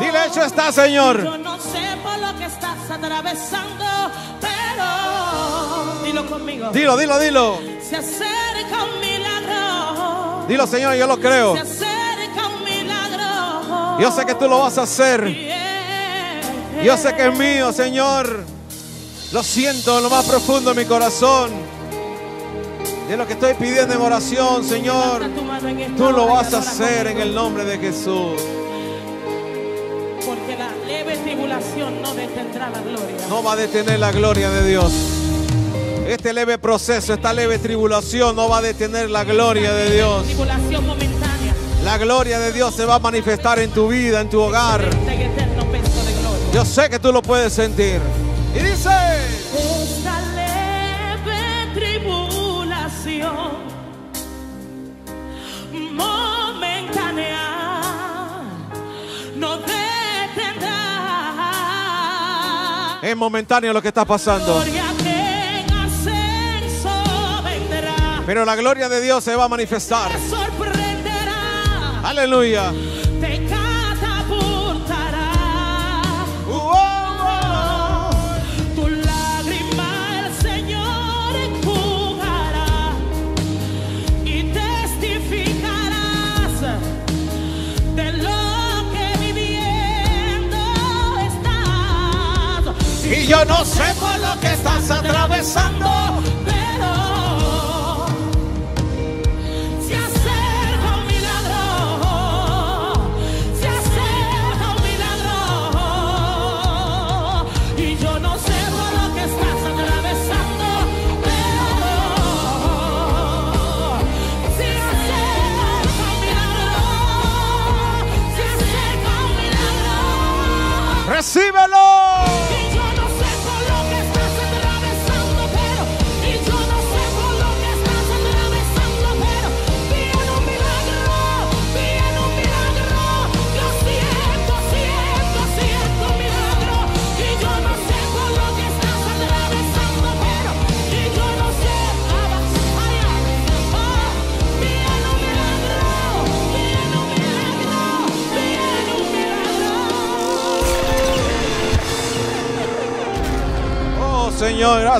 Dile, hecho está, Señor. Yo no sé por lo que estás atravesando, pero dilo conmigo. Dilo, dilo, dilo. Se acerca un milagro. Dilo, Señor, yo lo creo. Se acerca un milagro. Yo sé que tú lo vas a hacer. Yo sé que es mío, Señor. Lo siento en lo más profundo de mi corazón. De lo que estoy pidiendo en oración, Señor. Tú lo vas a hacer en el nombre de Jesús. Porque la leve tribulación no detendrá la gloria. No va a detener la gloria de Dios. Este leve proceso, esta leve tribulación no va a detener la gloria de Dios. La gloria de Dios se va a manifestar en tu vida, en tu hogar. Yo sé que tú lo puedes sentir. Y dice, momentánea no detendrá. es momentáneo lo que está pasando. Pero la gloria de Dios se va a manifestar. Aleluya. Y yo no sé por lo que estás atravesando.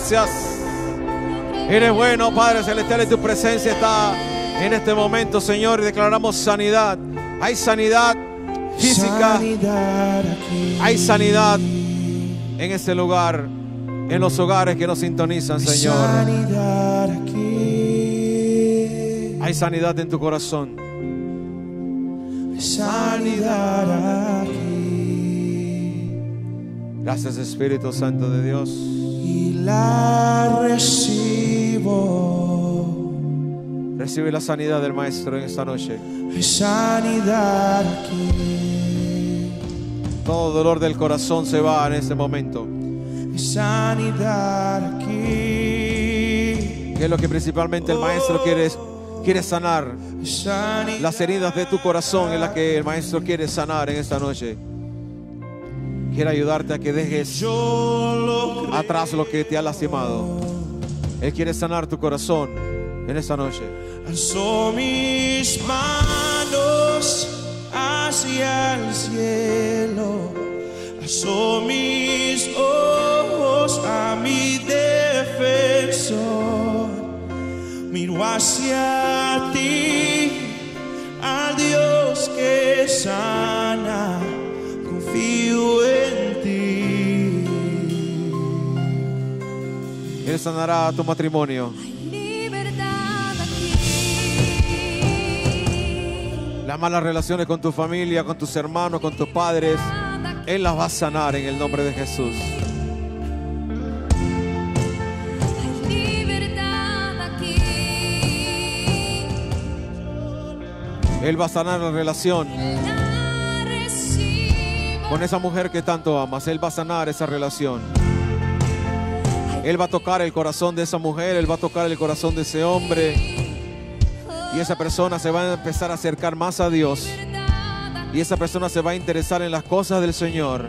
Gracias. Eres bueno, Padre Celestial, y tu presencia está en este momento, Señor, y declaramos sanidad. Hay sanidad física, hay sanidad en este lugar, en los hogares que nos sintonizan, Señor. Hay sanidad en tu corazón. sanidad aquí Gracias, Espíritu Santo de Dios. La recibo. Recibe la sanidad del Maestro en esta noche. Sanidad aquí, Todo dolor del corazón se va en este momento. sanidad aquí, Que es lo que principalmente el Maestro quiere, quiere sanar. Las heridas de tu corazón es la que el Maestro quiere sanar en esta noche. Quiere ayudarte a que dejes atrás lo que te ha lastimado. Él quiere sanar tu corazón en esta noche. alzó mis manos hacia el cielo, alzó mis ojos a mi defensor, miro hacia ti, al Dios que sana, confío en Él sanará tu matrimonio. Las malas relaciones con tu familia, con tus hermanos, con tus padres. Él las va a sanar en el nombre de Jesús. Él va a sanar la relación con esa mujer que tanto amas. Él va a sanar esa relación. Él va a tocar el corazón de esa mujer, Él va a tocar el corazón de ese hombre. Y esa persona se va a empezar a acercar más a Dios. Y esa persona se va a interesar en las cosas del Señor.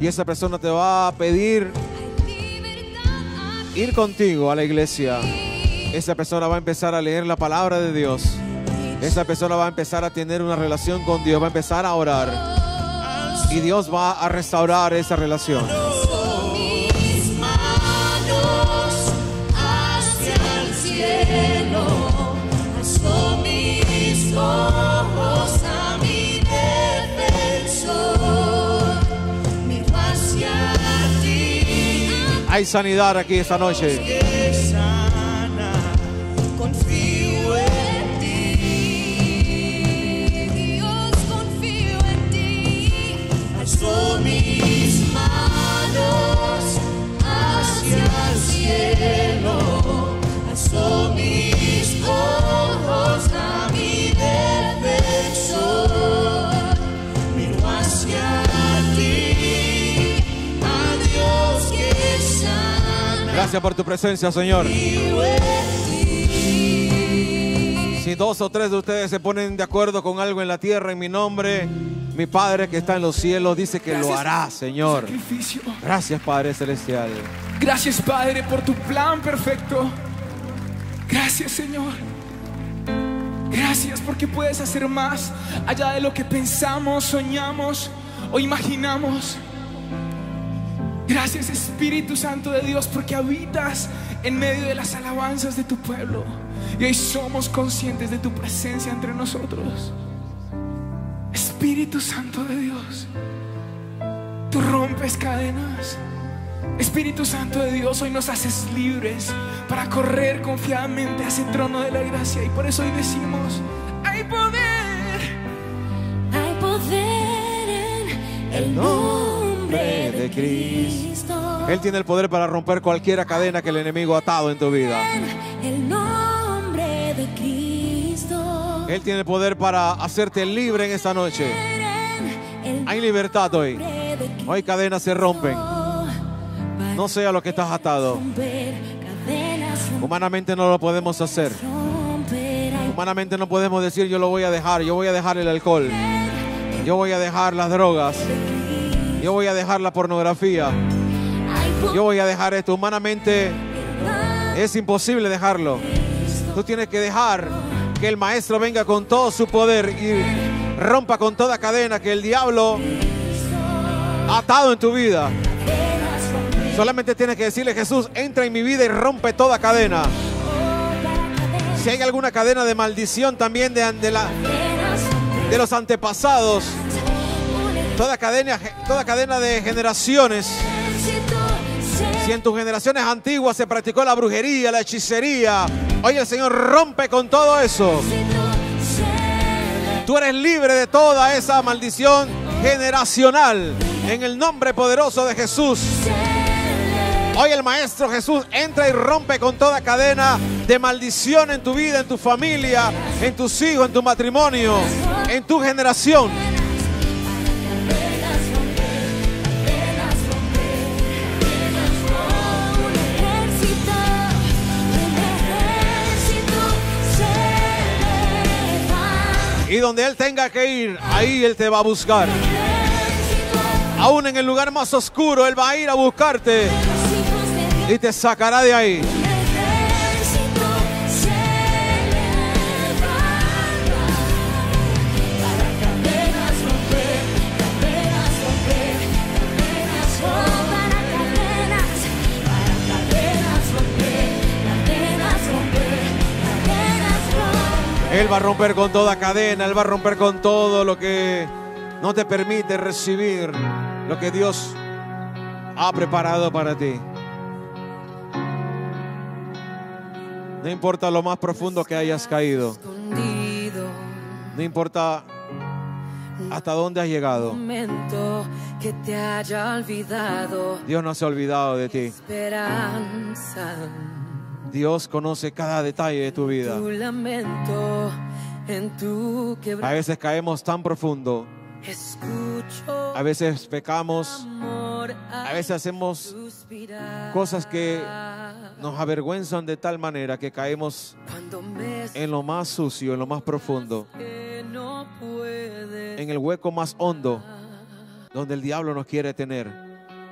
Y esa persona te va a pedir ir contigo a la iglesia. Esa persona va a empezar a leer la palabra de Dios. Esa persona va a empezar a tener una relación con Dios, va a empezar a orar. Y Dios va a restaurar esa relación. Hay sanidad aquí esta noche. Gracias por tu presencia, Señor. Si dos o tres de ustedes se ponen de acuerdo con algo en la tierra en mi nombre, mi Padre que está en los cielos dice que lo hará, Señor. Sacrificio. Gracias, Padre Celestial. Gracias, Padre, por tu plan perfecto. Gracias, Señor. Gracias porque puedes hacer más allá de lo que pensamos, soñamos o imaginamos. Gracias, Espíritu Santo de Dios, porque habitas en medio de las alabanzas de tu pueblo. Y hoy somos conscientes de tu presencia entre nosotros. Espíritu Santo de Dios, tú rompes cadenas. Espíritu Santo de Dios, hoy nos haces libres para correr confiadamente a ese trono de la gracia. Y por eso hoy decimos, hay poder. Hay poder en el nombre de Cristo. Él tiene el poder para romper cualquier cadena que el enemigo ha atado en tu vida. El nombre de Cristo. Él tiene el poder para hacerte libre en esta noche. Hay libertad hoy. Hoy cadenas se rompen. No sea lo que estás atado. Humanamente no lo podemos hacer. Humanamente no podemos decir yo lo voy a dejar, yo voy a dejar el alcohol, yo voy a dejar las drogas, yo voy a dejar la pornografía, yo voy a dejar esto. Humanamente es imposible dejarlo. Tú tienes que dejar que el maestro venga con todo su poder y rompa con toda cadena que el diablo ha atado en tu vida. Solamente tienes que decirle, Jesús, entra en mi vida y rompe toda cadena. Si hay alguna cadena de maldición también de, de de los antepasados, toda cadena, toda cadena de generaciones. Si en tus generaciones antiguas se practicó la brujería, la hechicería, hoy el Señor rompe con todo eso. Tú eres libre de toda esa maldición generacional en el nombre poderoso de Jesús. Hoy el Maestro Jesús entra y rompe con toda cadena de maldición en tu vida, en tu familia, en tus hijos, en tu matrimonio, en tu generación. Donde Él tenga que ir, ahí Él te va a buscar. Aún en el lugar más oscuro, Él va a ir a buscarte y te sacará de ahí. Él va a romper con toda cadena, Él va a romper con todo lo que no te permite recibir lo que Dios ha preparado para ti. No importa lo más profundo que hayas caído, no importa hasta dónde has llegado, momento que te haya olvidado. Dios no se ha olvidado de ti. esperanza Dios conoce cada detalle de tu vida. tu lamento en tu A veces caemos tan profundo, escucho a veces pecamos, a veces hacemos cosas que nos avergüenzan de tal manera que caemos en lo más sucio, en lo más profundo, en el hueco más hondo, donde el diablo nos quiere tener,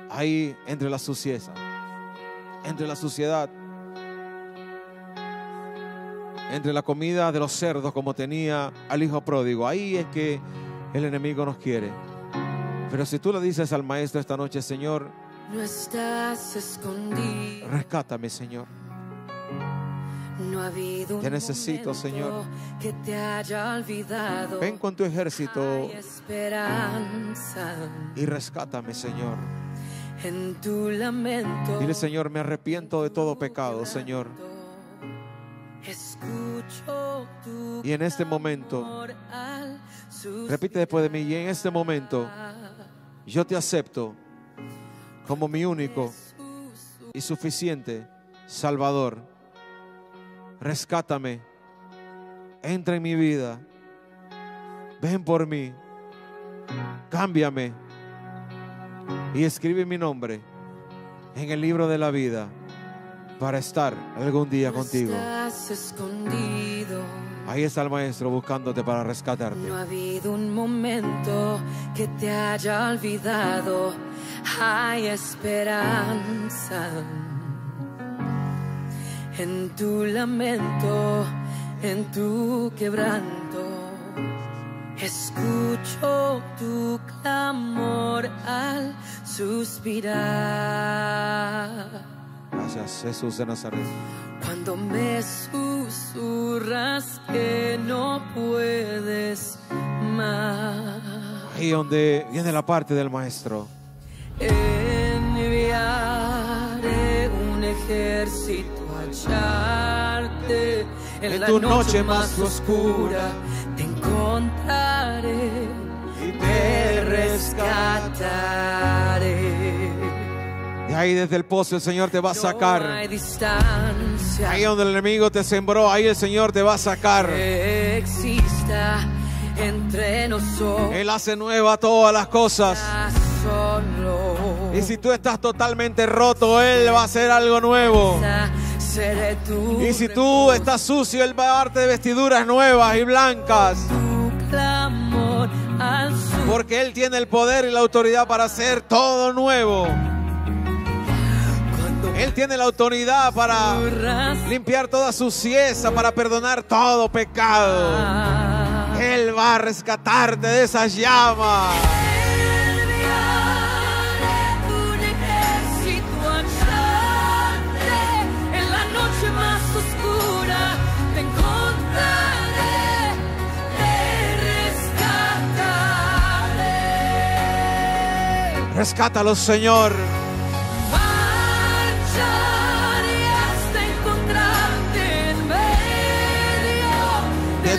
ahí entre la suciedad. entre la suciedad, entre la comida de los cerdos como tenía al hijo pródigo. Ahí es que el enemigo nos quiere. Pero si tú le dices al maestro esta noche, Señor, No estás escondido. rescátame, Señor. No ha habido Te necesito, Señor. que te haya olvidado. Ven con tu ejército esperanza y rescátame, Señor. en tu lamento. Dile, Señor, me arrepiento de todo pecado, Señor. Y en este momento, repite después de mí, y en este momento, yo te acepto como mi único y suficiente Salvador. Rescátame. Entra en mi vida. Ven por mí. Cámbiame. Y escribe mi nombre en el libro de la vida para estar algún día contigo. Ahí está el maestro buscándote para rescatarte. No ha habido un momento que te haya olvidado. Hay esperanza en tu lamento, en tu quebranto. Escucho tu clamor al suspirar. Gracias, Jesús de Nazaret. Cuando me susurras que no puedes más. Ahí donde viene la parte del maestro. Enviaré un ejército a hallarte en, En la tu noche, noche más oscura. Te encontraré y te rescataré. De ahí desde el pozo el Señor te va a sacar. Ahí donde el enemigo te sembró, ahí el Señor te va a sacar. entre nosotros. Él hace nueva todas las cosas. Y si tú estás totalmente roto, Él va a hacer algo nuevo. Y si tú estás sucio, Él va a darte vestiduras nuevas y blancas. Porque Él tiene el poder y la autoridad para hacer todo nuevo. Él tiene la autoridad para limpiar toda suciedad, para perdonar todo pecado. Él va a rescatarte de esas llamas. un ejército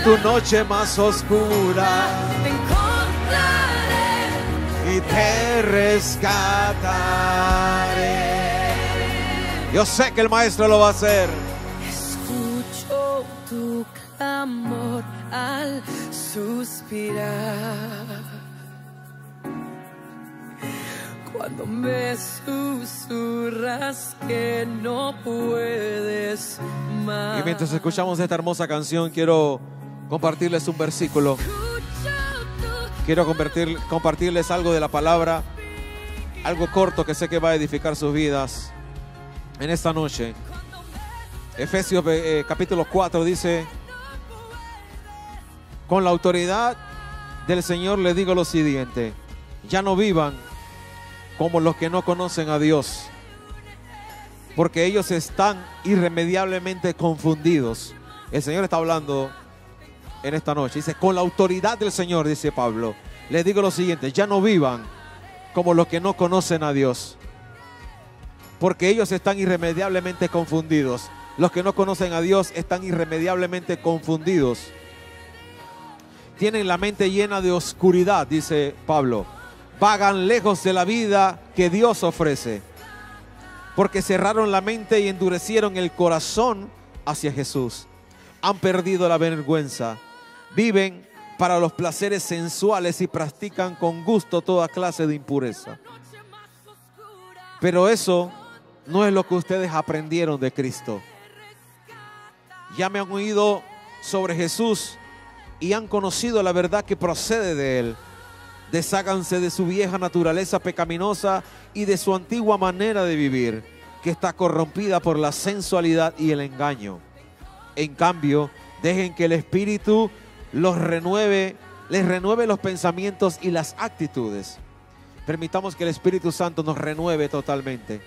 tu noche más oscura. Te encontraré. y te rescataré. Yo sé que el maestro lo va a hacer. Escucho tu clamor al suspirar. Cuando me susurras que no puedes más. Y mientras escuchamos esta hermosa canción, quiero compartirles un versículo. Quiero compartirles algo de la palabra, algo corto que sé que va a edificar sus vidas en esta noche. Efesios eh, capítulo 4 dice, con la autoridad del Señor les digo lo siguiente, ya no vivan como los que no conocen a Dios, porque ellos están irremediablemente confundidos. El Señor está hablando en esta noche. Dice, con la autoridad del Señor, dice Pablo, les digo lo siguiente, ya no vivan como los que no conocen a Dios, porque ellos están irremediablemente confundidos. Los que no conocen a Dios están irremediablemente confundidos. Tienen la mente llena de oscuridad, dice Pablo. Vagan lejos de la vida que Dios ofrece. Porque cerraron la mente y endurecieron el corazón hacia Jesús. Han perdido la vergüenza. Viven para los placeres sensuales y practican con gusto toda clase de impureza. Pero eso no es lo que ustedes aprendieron de Cristo. Ya me han oído sobre Jesús y han conocido la verdad que procede de Él. Desháganse de su vieja naturaleza pecaminosa y de su antigua manera de vivir. que está corrompida por la sensualidad y el engaño. En cambio, dejen que el Espíritu los renueve, les renueve los pensamientos y las actitudes. Permitamos que el Espíritu Santo nos renueve totalmente.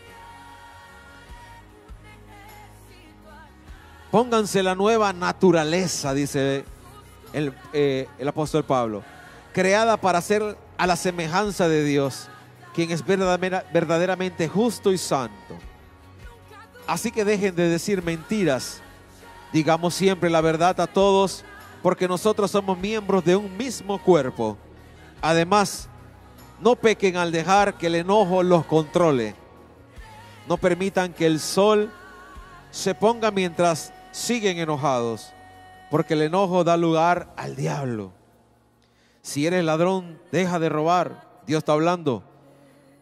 Pónganse la nueva naturaleza, dice el, eh, apóstol Pablo, creada para ser a la semejanza de Dios, quien es verdadera- verdaderamente justo y santo. Así que dejen de decir mentiras, digamos siempre la verdad a todos, porque nosotros somos miembros de un mismo cuerpo. Además, no pequen al dejar que el enojo los controle. No permitan que el sol se ponga mientras siguen enojados, porque el enojo da lugar al diablo. Si eres ladrón, deja de robar. Dios está hablando.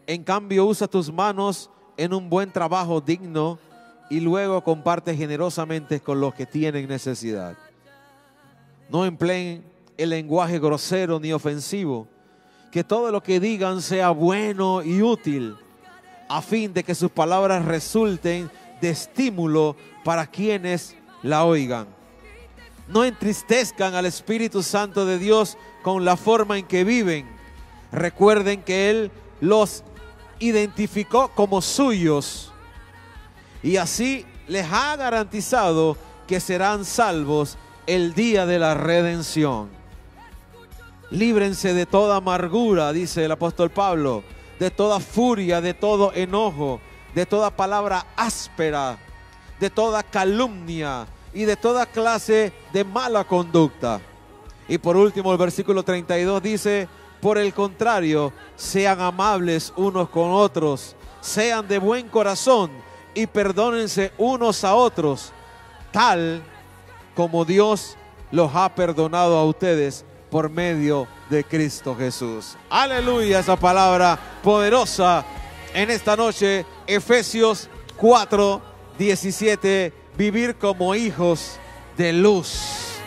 En cambio, usa tus manos en un buen trabajo digno y luego comparte generosamente con los que tienen necesidad. No empleen el lenguaje grosero ni ofensivo. Que todo lo que digan sea bueno y útil, a fin de que sus palabras resulten de estímulo para quienes la oigan. No entristezcan al Espíritu Santo de Dios con la forma en que viven. Recuerden que Él los identificó como suyos y así les ha garantizado que serán salvos el día de la redención. Líbrense de toda amargura, dice el apóstol Pablo, de toda furia, de todo enojo, de toda palabra áspera, de toda calumnia y de toda clase de mala conducta. Y por último, el versículo 32 dice, por el contrario, sean amables unos con otros, sean de buen corazón y perdónense unos a otros, tal como Dios los ha perdonado a ustedes por medio de Cristo Jesús. Aleluya, esa palabra poderosa en esta noche, Efesios 4, 17, vivir como hijos de luz.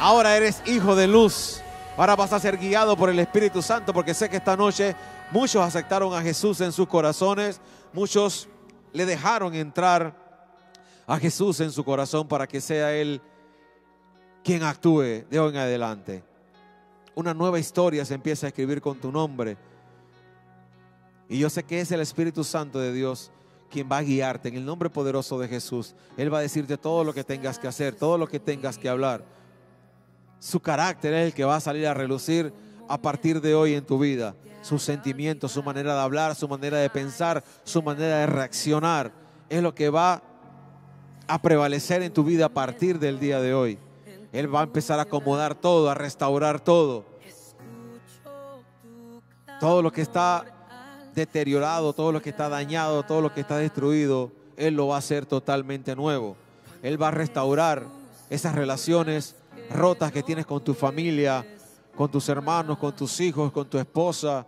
Ahora eres hijo de luz. Ahora vas a ser guiado por el Espíritu Santo porque sé que esta noche muchos aceptaron a Jesús en sus corazones, muchos le dejaron entrar a Jesús en su corazón para que sea Él quien actúe de hoy en adelante. Una nueva historia se empieza a escribir con tu nombre. Y yo sé que es el Espíritu Santo de Dios quien va a guiarte en el nombre poderoso de Jesús. Él va a decirte todo lo que tengas que hacer, todo lo que tengas que hablar. Su carácter es el que va a salir a relucir a partir de hoy en tu vida. Sus sentimientos, su manera de hablar, su manera de pensar, su manera de reaccionar. Es lo que va a prevalecer en tu vida a partir del día de hoy. Él va a empezar a acomodar todo, a restaurar todo. Todo lo que está deteriorado, todo lo que está dañado, todo lo que está destruido, Él lo va a hacer totalmente nuevo. Él va a restaurar esas relaciones rotas que tienes con tu familia, con tus hermanos, con tus hijos, con tu esposa.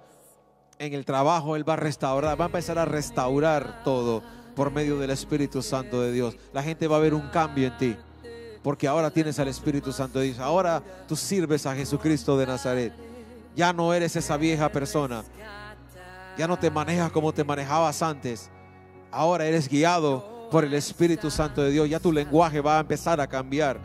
En el trabajo Él va a restaurar, va a empezar a restaurar todo por medio del Espíritu Santo de Dios. La gente va a ver un cambio en ti, porque ahora tienes al Espíritu Santo de Dios. Ahora tú sirves a Jesucristo de Nazaret. Ya no eres esa vieja persona. Ya no te manejas como te manejabas antes. Ahora eres guiado por el Espíritu Santo de Dios. Ya tu lenguaje va a empezar a cambiar.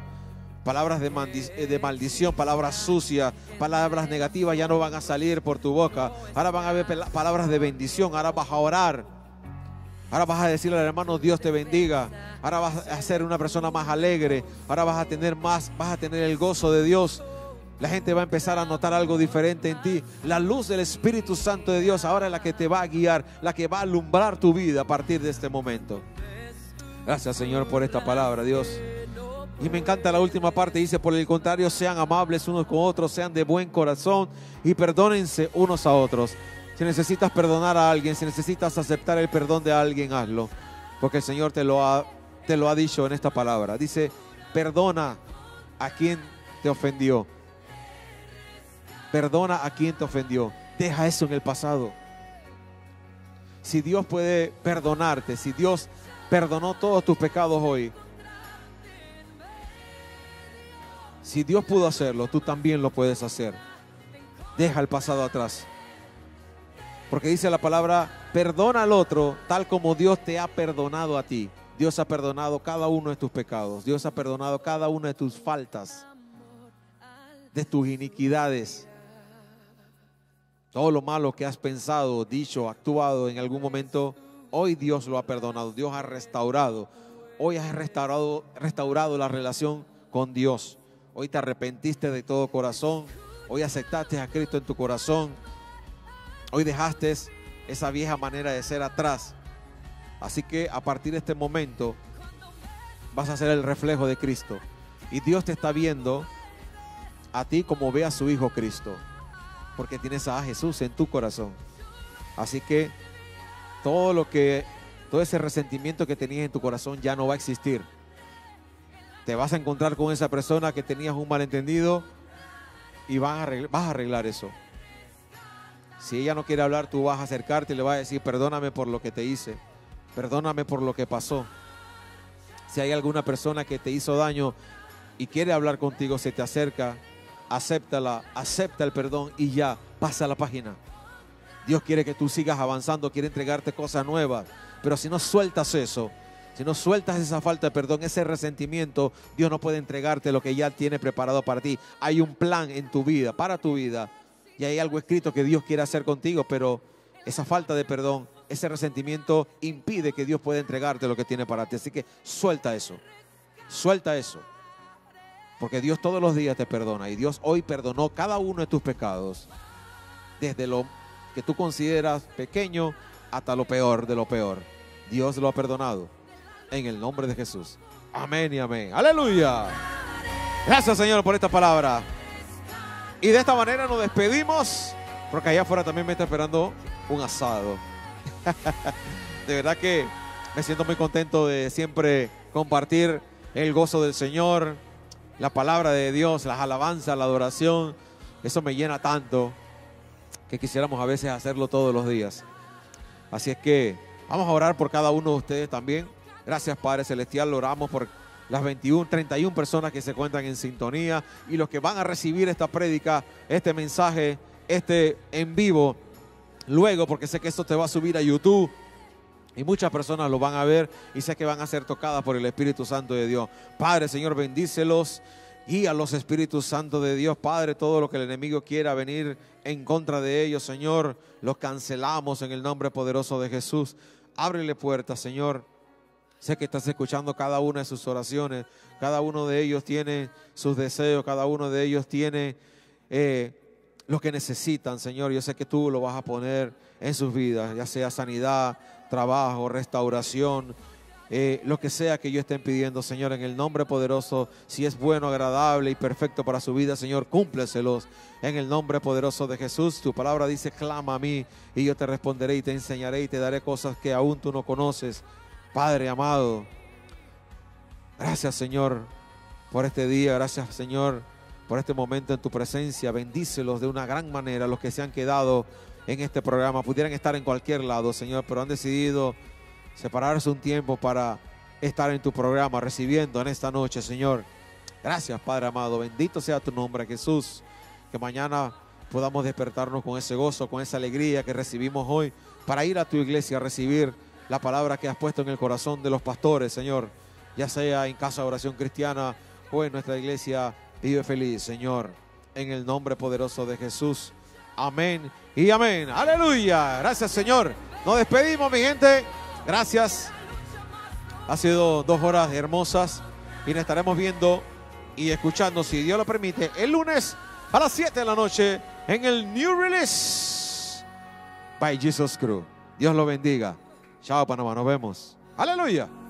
Palabras de, eh, de maldición, palabras sucias, palabras negativas ya no van a salir por tu boca. Ahora van a haber palabras de bendición. Ahora vas a orar. Ahora vas a decirle al hermano, Dios te bendiga. Ahora vas a ser una persona más alegre. Ahora vas a tener más, vas a tener el gozo de Dios. La gente va a empezar a notar algo diferente en ti. La luz del Espíritu Santo de Dios ahora es la que te va a guiar, la que va a alumbrar tu vida a partir de este momento. Gracias Señor por esta palabra, Dios. Y me encanta la última parte, dice, por el contrario, sean amables unos con otros, sean de buen corazón y perdónense unos a otros. Si necesitas perdonar a alguien, si necesitas aceptar el perdón de alguien, hazlo. Porque el Señor te lo ha, te lo ha dicho en esta palabra. Dice, perdona a quien te ofendió. Perdona a quien te ofendió. Deja eso en el pasado. Si Dios puede perdonarte, si Dios perdonó todos tus pecados hoy, si Dios pudo hacerlo, tú también lo puedes hacer. Deja el pasado atrás. Porque dice la palabra Perdona al otro tal como Dios te ha perdonado a ti. Dios ha perdonado cada uno de tus pecados. Dios ha perdonado cada una de tus faltas, de tus iniquidades. Todo lo malo que has pensado, dicho, actuado en algún momento, hoy Dios lo ha perdonado. Dios ha restaurado. Hoy has restaurado, restaurado la relación con Dios. Hoy te arrepentiste de todo corazón. Hoy aceptaste a Cristo en tu corazón. Hoy dejaste esa vieja manera de ser atrás. Así que a partir de este momento vas a ser el reflejo de Cristo. Y Dios te está viendo a ti como ve a su Hijo Cristo. Porque tienes a Jesús en tu corazón. Así que todo lo que, todo ese resentimiento que tenías en tu corazón ya no va a existir. Te vas a encontrar con esa persona que tenías un malentendido y vas a arreglar, vas a arreglar eso. Si ella no quiere hablar, tú vas a acercarte y le vas a decir, perdóname por lo que te hice, perdóname por lo que pasó. Si hay alguna persona que te hizo daño y quiere hablar contigo, se te acerca, acéptala, acepta el perdón y ya, pasa la página. Dios quiere que tú sigas avanzando, quiere entregarte cosas nuevas, pero si no sueltas eso, si no sueltas esa falta de perdón, ese resentimiento, Dios no puede entregarte lo que ya tiene preparado para ti. Hay un plan en tu vida, para tu vida, y hay algo escrito que Dios quiere hacer contigo, pero esa falta de perdón, ese resentimiento impide que Dios pueda entregarte lo que tiene para ti. Así que suelta eso, suelta eso, porque Dios todos los días te perdona y Dios hoy perdonó cada uno de tus pecados, desde lo que tú consideras pequeño hasta lo peor de lo peor. Dios lo ha perdonado en el nombre de Jesús. Amén y amén. Aleluya. Gracias Señor por esta palabra. Y de esta manera nos despedimos, porque allá afuera también me está esperando un asado. de verdad que me siento muy contento de siempre compartir el gozo del Señor, la palabra de Dios, las alabanzas, la adoración. Eso me llena tanto que quisiéramos a veces hacerlo todos los días. Así es que vamos a orar por cada uno de ustedes también. Gracias Padre Celestial, oramos por las 21, 31 personas que se encuentran en sintonía y los que van a recibir esta prédica, este mensaje, este en vivo, luego, porque sé que esto te va a subir a YouTube y muchas personas lo van a ver y sé que van a ser tocadas por el Espíritu Santo de Dios. Padre, Señor, bendícelos. Guía los Espíritus Santos de Dios, Padre, todo lo que el enemigo quiera venir en contra de ellos, Señor, los cancelamos en el nombre poderoso de Jesús. Ábrele puertas, Señor. Sé que estás escuchando cada una de sus oraciones. Cada uno de ellos tiene sus deseos. Cada uno de ellos tiene eh, lo que necesitan, Señor. Yo sé que tú lo vas a poner en sus vidas, ya sea sanidad, trabajo, restauración, eh, lo que sea que ellos estén pidiendo, Señor, en el nombre poderoso. Si es bueno, agradable y perfecto para su vida, Señor, cúmpleselos. En el nombre poderoso de Jesús, tu palabra dice, clama a mí y yo te responderé y te enseñaré y te daré cosas que aún tú no conoces. Padre amado, gracias Señor por este día, gracias Señor por este momento en tu presencia. Bendícelos de una gran manera los que se han quedado en este programa. Pudieran estar en cualquier lado, Señor, pero han decidido separarse un tiempo para estar en tu programa, recibiendo en esta noche, Señor. Gracias, Padre amado. Bendito sea tu nombre, Jesús. Que mañana podamos despertarnos con ese gozo, con esa alegría que recibimos hoy para ir a tu iglesia a recibir la palabra que has puesto en el corazón de los pastores, Señor, ya sea en casa de oración cristiana o en nuestra iglesia Vive Feliz, Señor, en el nombre poderoso de Jesús. Amén y amén. Aleluya. Gracias, Señor. Nos despedimos, mi gente. Gracias. Ha sido dos horas hermosas y nos estaremos viendo y escuchando, si Dios lo permite, el lunes a las 7 de la noche en el New Release by Jesus Crew. Dios lo bendiga. Chao, Panamá. Nos vemos. Aleluya.